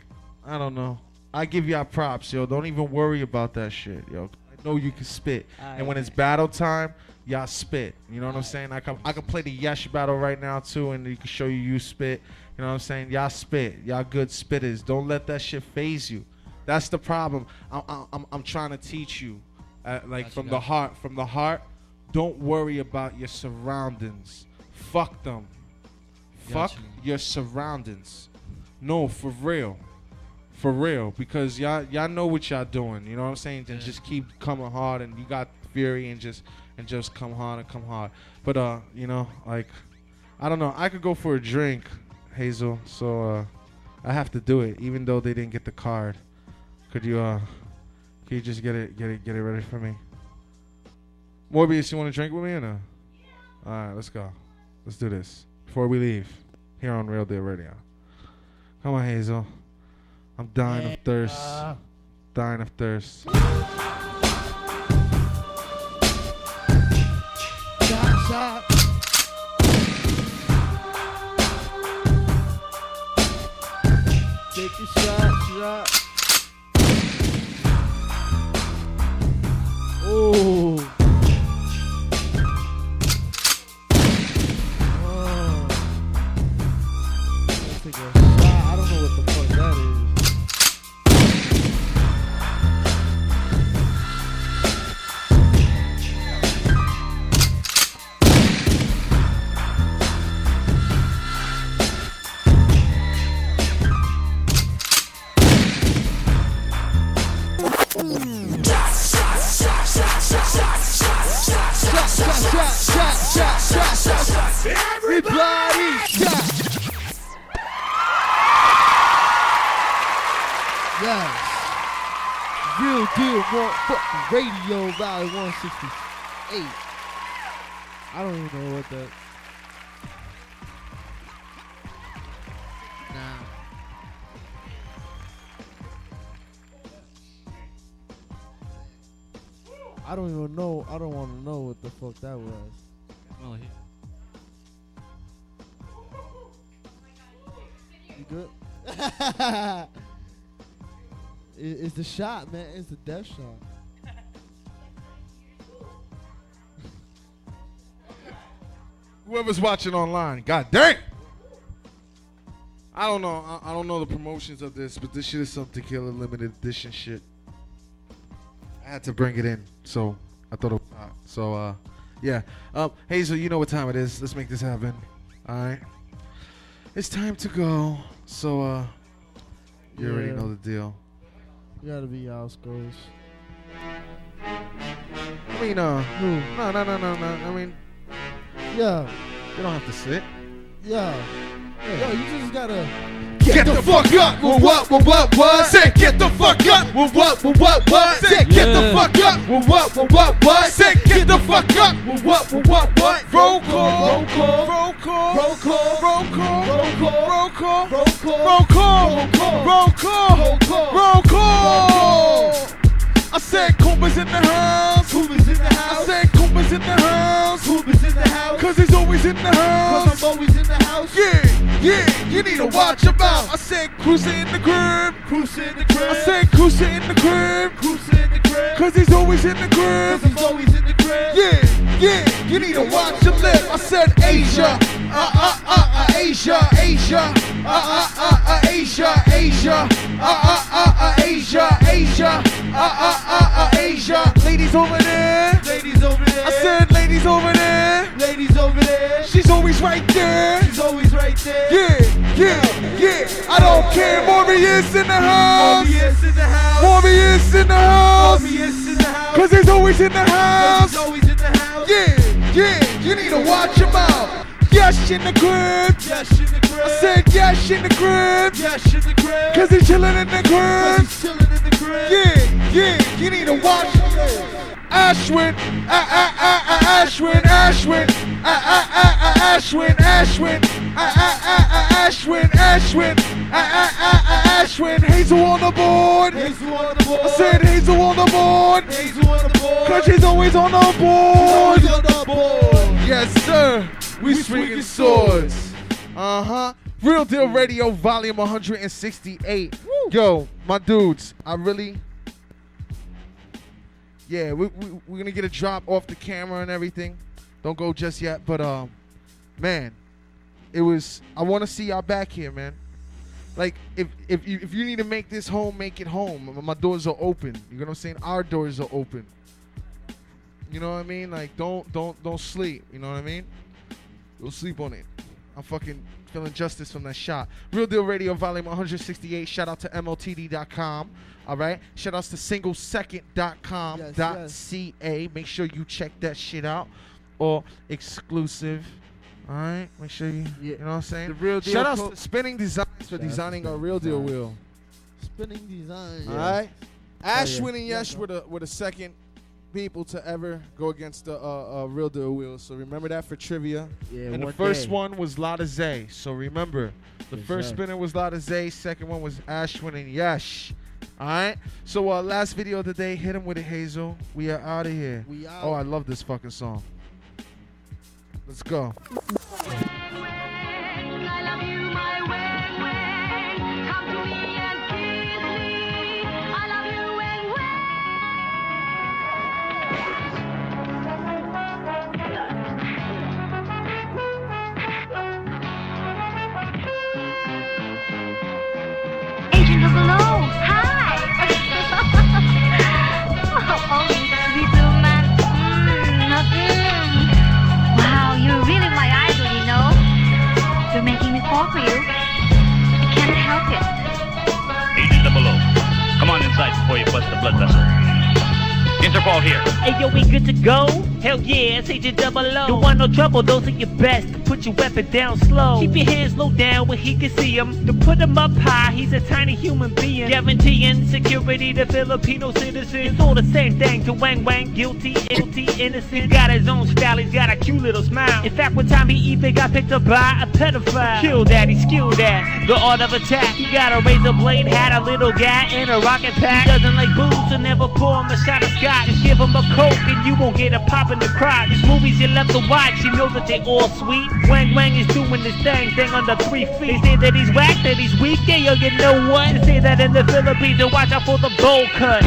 I don't know. I give y'all props, yo. Don't even worry about that shit, yo. I know you can spit, and when it's battle time, y'all spit. You know what I'm saying? I can I can play the Yash battle right now too, and you can show you you spit. You know what I'm saying? Y'all spit. Y'all good spitters. Don't let that shit phase you. That's the problem. I'm I'm, I'm trying to teach you, uh, like Gotcha, from the heart, from the heart. Don't worry about your surroundings. Fuck them. Fuck Gotcha. your surroundings. No, for real. For real. Because y'all y'all know what y'all doing. You know what I'm saying? And just keep coming hard and you got fury and just and just come hard and come hard. But uh, you know, like I don't know. I could go for a drink, Hazel, so uh I have to do it, even though they didn't get the card. Could you uh could you just get it get it get it ready for me? Morbius, you wanna drink with me or no? Yeah. Alright, let's go. Let's do this. Before we leave. Here on Real Deal Radio. Come on, Hazel. I'm dying of thirst. Uh. Dying of thirst. Shot, shot. Take a shot, shot. Oh. 68. I don't even know what that. Nah. I don't even know. I don't want to know what the fuck that was. Oh, well. You good? it's the shot, man. It's the death shot. Whoever's watching online, god dang! I don't know. I, I don't know the promotions of this, but this shit is some tequila limited edition shit. I had to bring it in, so I thought. It, uh, so uh, yeah. Um, Hazel, you know what time it is. Let's make this happen. All right. It's time to go. So uh, you already know the deal. You gotta be goes. I mean, uh, no, no, no, no, no. I mean, Yeah. you don't have to sit. Yeah. Yo, you just gotta. Get the fuck up with what, with what, what? Say, get the fuck up with what, with what, what? Say, get the Yeah. fuck up with what, with what, what? Say, get the fuck up with what, with what, what? Roll call, roll call, roll call, roll call, roll call, roll call, roll call, roll call, roll call, roll call, roll call. I said Cooper's in the house. Cooper's in the house. I said Cooper's in the house. Cooper's in the house. Cause he's always in the house. Cause I'm always in the house. Yeah, yeah, you need to watch him out. I said Cruiser in the crib. Cruiser in the crib. I said Cruiser in the crib. Cruiser in the crib. Cause he's always in the crib. Cause he's always in the crib. Yeah, yeah, you need to watch your lip. I said Asia. Uh, uh, uh, uh, Asia, Asia. Uh, uh, uh, uh, Asia, Asia. Uh, uh, uh, uh, Asia, Asia. Uh, uh, uh, uh, Asia. Ladies over there. Ladies over there. I said ladies over there. Ladies over there. She's always right there. She's always right there. Yeah, yeah, yeah. I don't care. Morbius in the house. Morbius in the house. Morbius in the house. Morbius in the house. Cause he's always in the house. He's always in the house. Yeah, yeah. You need to watch him out. Yes, in the crib. Yes, in the crib. I said yes in the crib. Yes, in the crib. Cause he's chilling in the crib. He's in the crib. Yeah, yeah. You need to watch. Ashwin, ah, ah, ah, ah, Ashwin, Ashwin, ah, ah, ah, ah, Ashwin, Ashwin, ah, ah, ah, ah, Ashwin, Ashwin, ah, ah, ah, ah, Ashwin, Hazel on the board. Hazel on the board. I said Hazel on the board. Hazel on the board. Cause she's always on the board. She's on the board. Yes, sir. We swinging swords. Uh huh. Real Deal Radio, volume 168. Yo, my dudes, I really. Yeah, we, we, we're gonna get a drop off the camera and everything. Don't go just yet, but um, man, it was. I want to see y'all back here, man. Like, if if you, if you need to make this home, make it home. My doors are open. You know what I'm saying? Our doors are open. You know what I mean? Like, don't don't don't sleep. You know what I mean? Don't sleep on it. I'm fucking feeling justice from that shot. Real Deal Radio, volume 168. Shout out to MLTD.com. All right. Shout outs to singlesecond.com. Yes, yes. .ca. Make sure you check that shit out. Or exclusive. All right. Make sure you, yeah. you know what I'm saying? The Real Deal Shout outs to Spinning Designs for designing a Real Deal wheel. Spinning design. All right. Ashwin yeah. and Yesh were the were the second people to ever go against the uh, uh, real deal wheel. So remember that for trivia. Yeah, And the one first day. one was Lada Zay. So remember, the Yes, first sir. spinner was Lada Zay. Second one was Ashwin and Yash. All right. So uh, last video of the day, hit him with it, Hazel. We are out of here. We out. Oh, I love this fucking song. Let's go. Hey yo, we good to go? Hell yeah, it's Agent Double. Don't want no trouble, those are your best. Put your weapon down slow. Keep your hands low down where he can see him. To put him up high, he's a tiny human being. Guaranteeing security to Filipino citizens. It's all the same thing to Wang Wang. Guilty, guilty, innocent. He's got his own style, he's got a cute little smile. In fact, one time he even got picked up by a pedophile. Kill that, he skilled at the art of attack. He got a razor blade, had a little guy, and a rocket pack. He doesn't like booze, so never pour him a shot of scotch. Just give him a coke and you won't get a pop in the crotch. These movies you love to watch, you know that they all sweet. Wang Wang is doing this thing, thing under three feet. They say that he's whack, that he's weak, yeah, yo, you know what? They say that in the Philippines, to watch out for the bowl cut.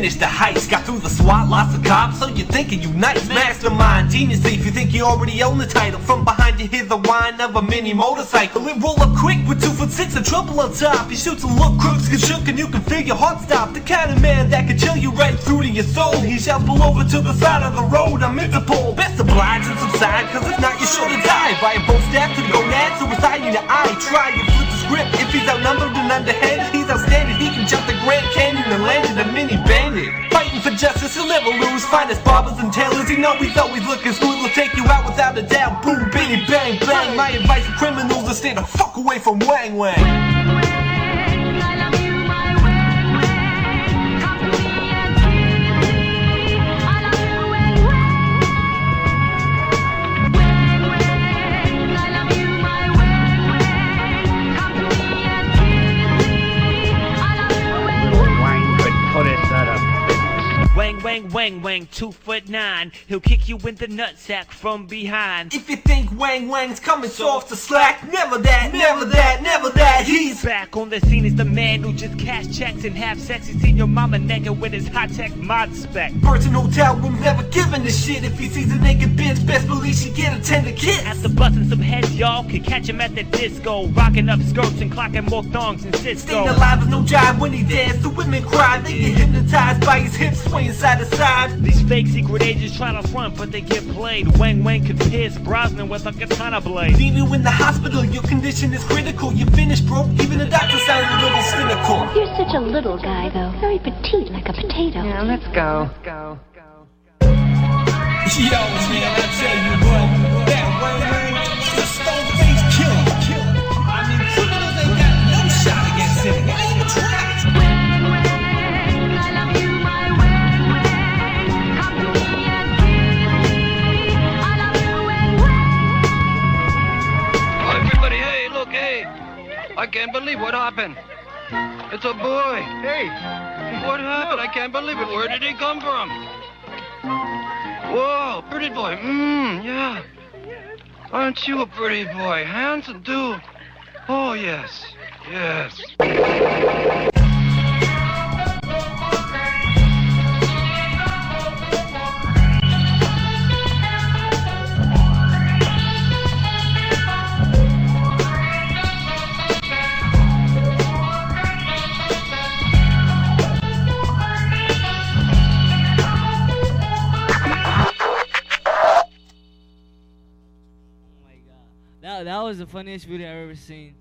Finished the heist. Got through the SWAT, lots of cops, so you're thinking you nice. Mastermind, genius thief, you think you already own the title. From behind you hear the whine of a mini motorcycle. It roll up quick with two foot six and trouble on top. He shoots a look, crooks get shook, and you can feel your heart stop. The kind of man that can chill you right through to your soul. He shouts, pull over to the side of the road, I'm Interpol. Best oblige and subside, cause if not, you're sure to die. By a both stab to the gonad, suicide in your eye. Try and flip the script. If he's outnumbered and underhanded, he's outstanding. He can jump the Grand and land in a mini bandit. Fighting for justice, he'll never lose. Finest barbers and tailors, you know he's always looking smooth. He'll take you out without a doubt. Boom, bitty, bang, bang. My advice to criminals is stay the fuck away from Wang Wang. Wang, wang, wang, two foot nine. He'll kick you in the nutsack from behind. If you think Wang Wang's coming soft to slack, never that, never that, never that. He's back on the scene. Is the man who just cash checks and have sex. He's seen your mama naked with his high tech mod spec. Birds in hotel rooms never giving a shit. If he sees a naked bitch, best believe she get a tender kiss. After busting some heads, y'all can catch him at the disco, rocking up skirts and clocking more thongs and Sisqo. Staying alive is no jive when he dance. The women cry, they get hypnotized by his hips swaying side to side. These fake secret agents try to front, but they get played. Wang Wang could pierce Brosnan with a katana blade. Leave you in the hospital, your condition is critical. You're finished, bro. Even the doctor sounds a little cynical. You're such a little guy, though. Very petite, like a potato. Yeah, let's go. go. Yo, man, I tell you what, I can't believe what happened. It's a boy. Hey. What happened? I can't believe it. Where did he come from? Whoa, pretty boy. Mmm, yeah. Aren't you a pretty boy? Handsome, too. Oh, yes. Yes. That, was the funniest video I've ever seen.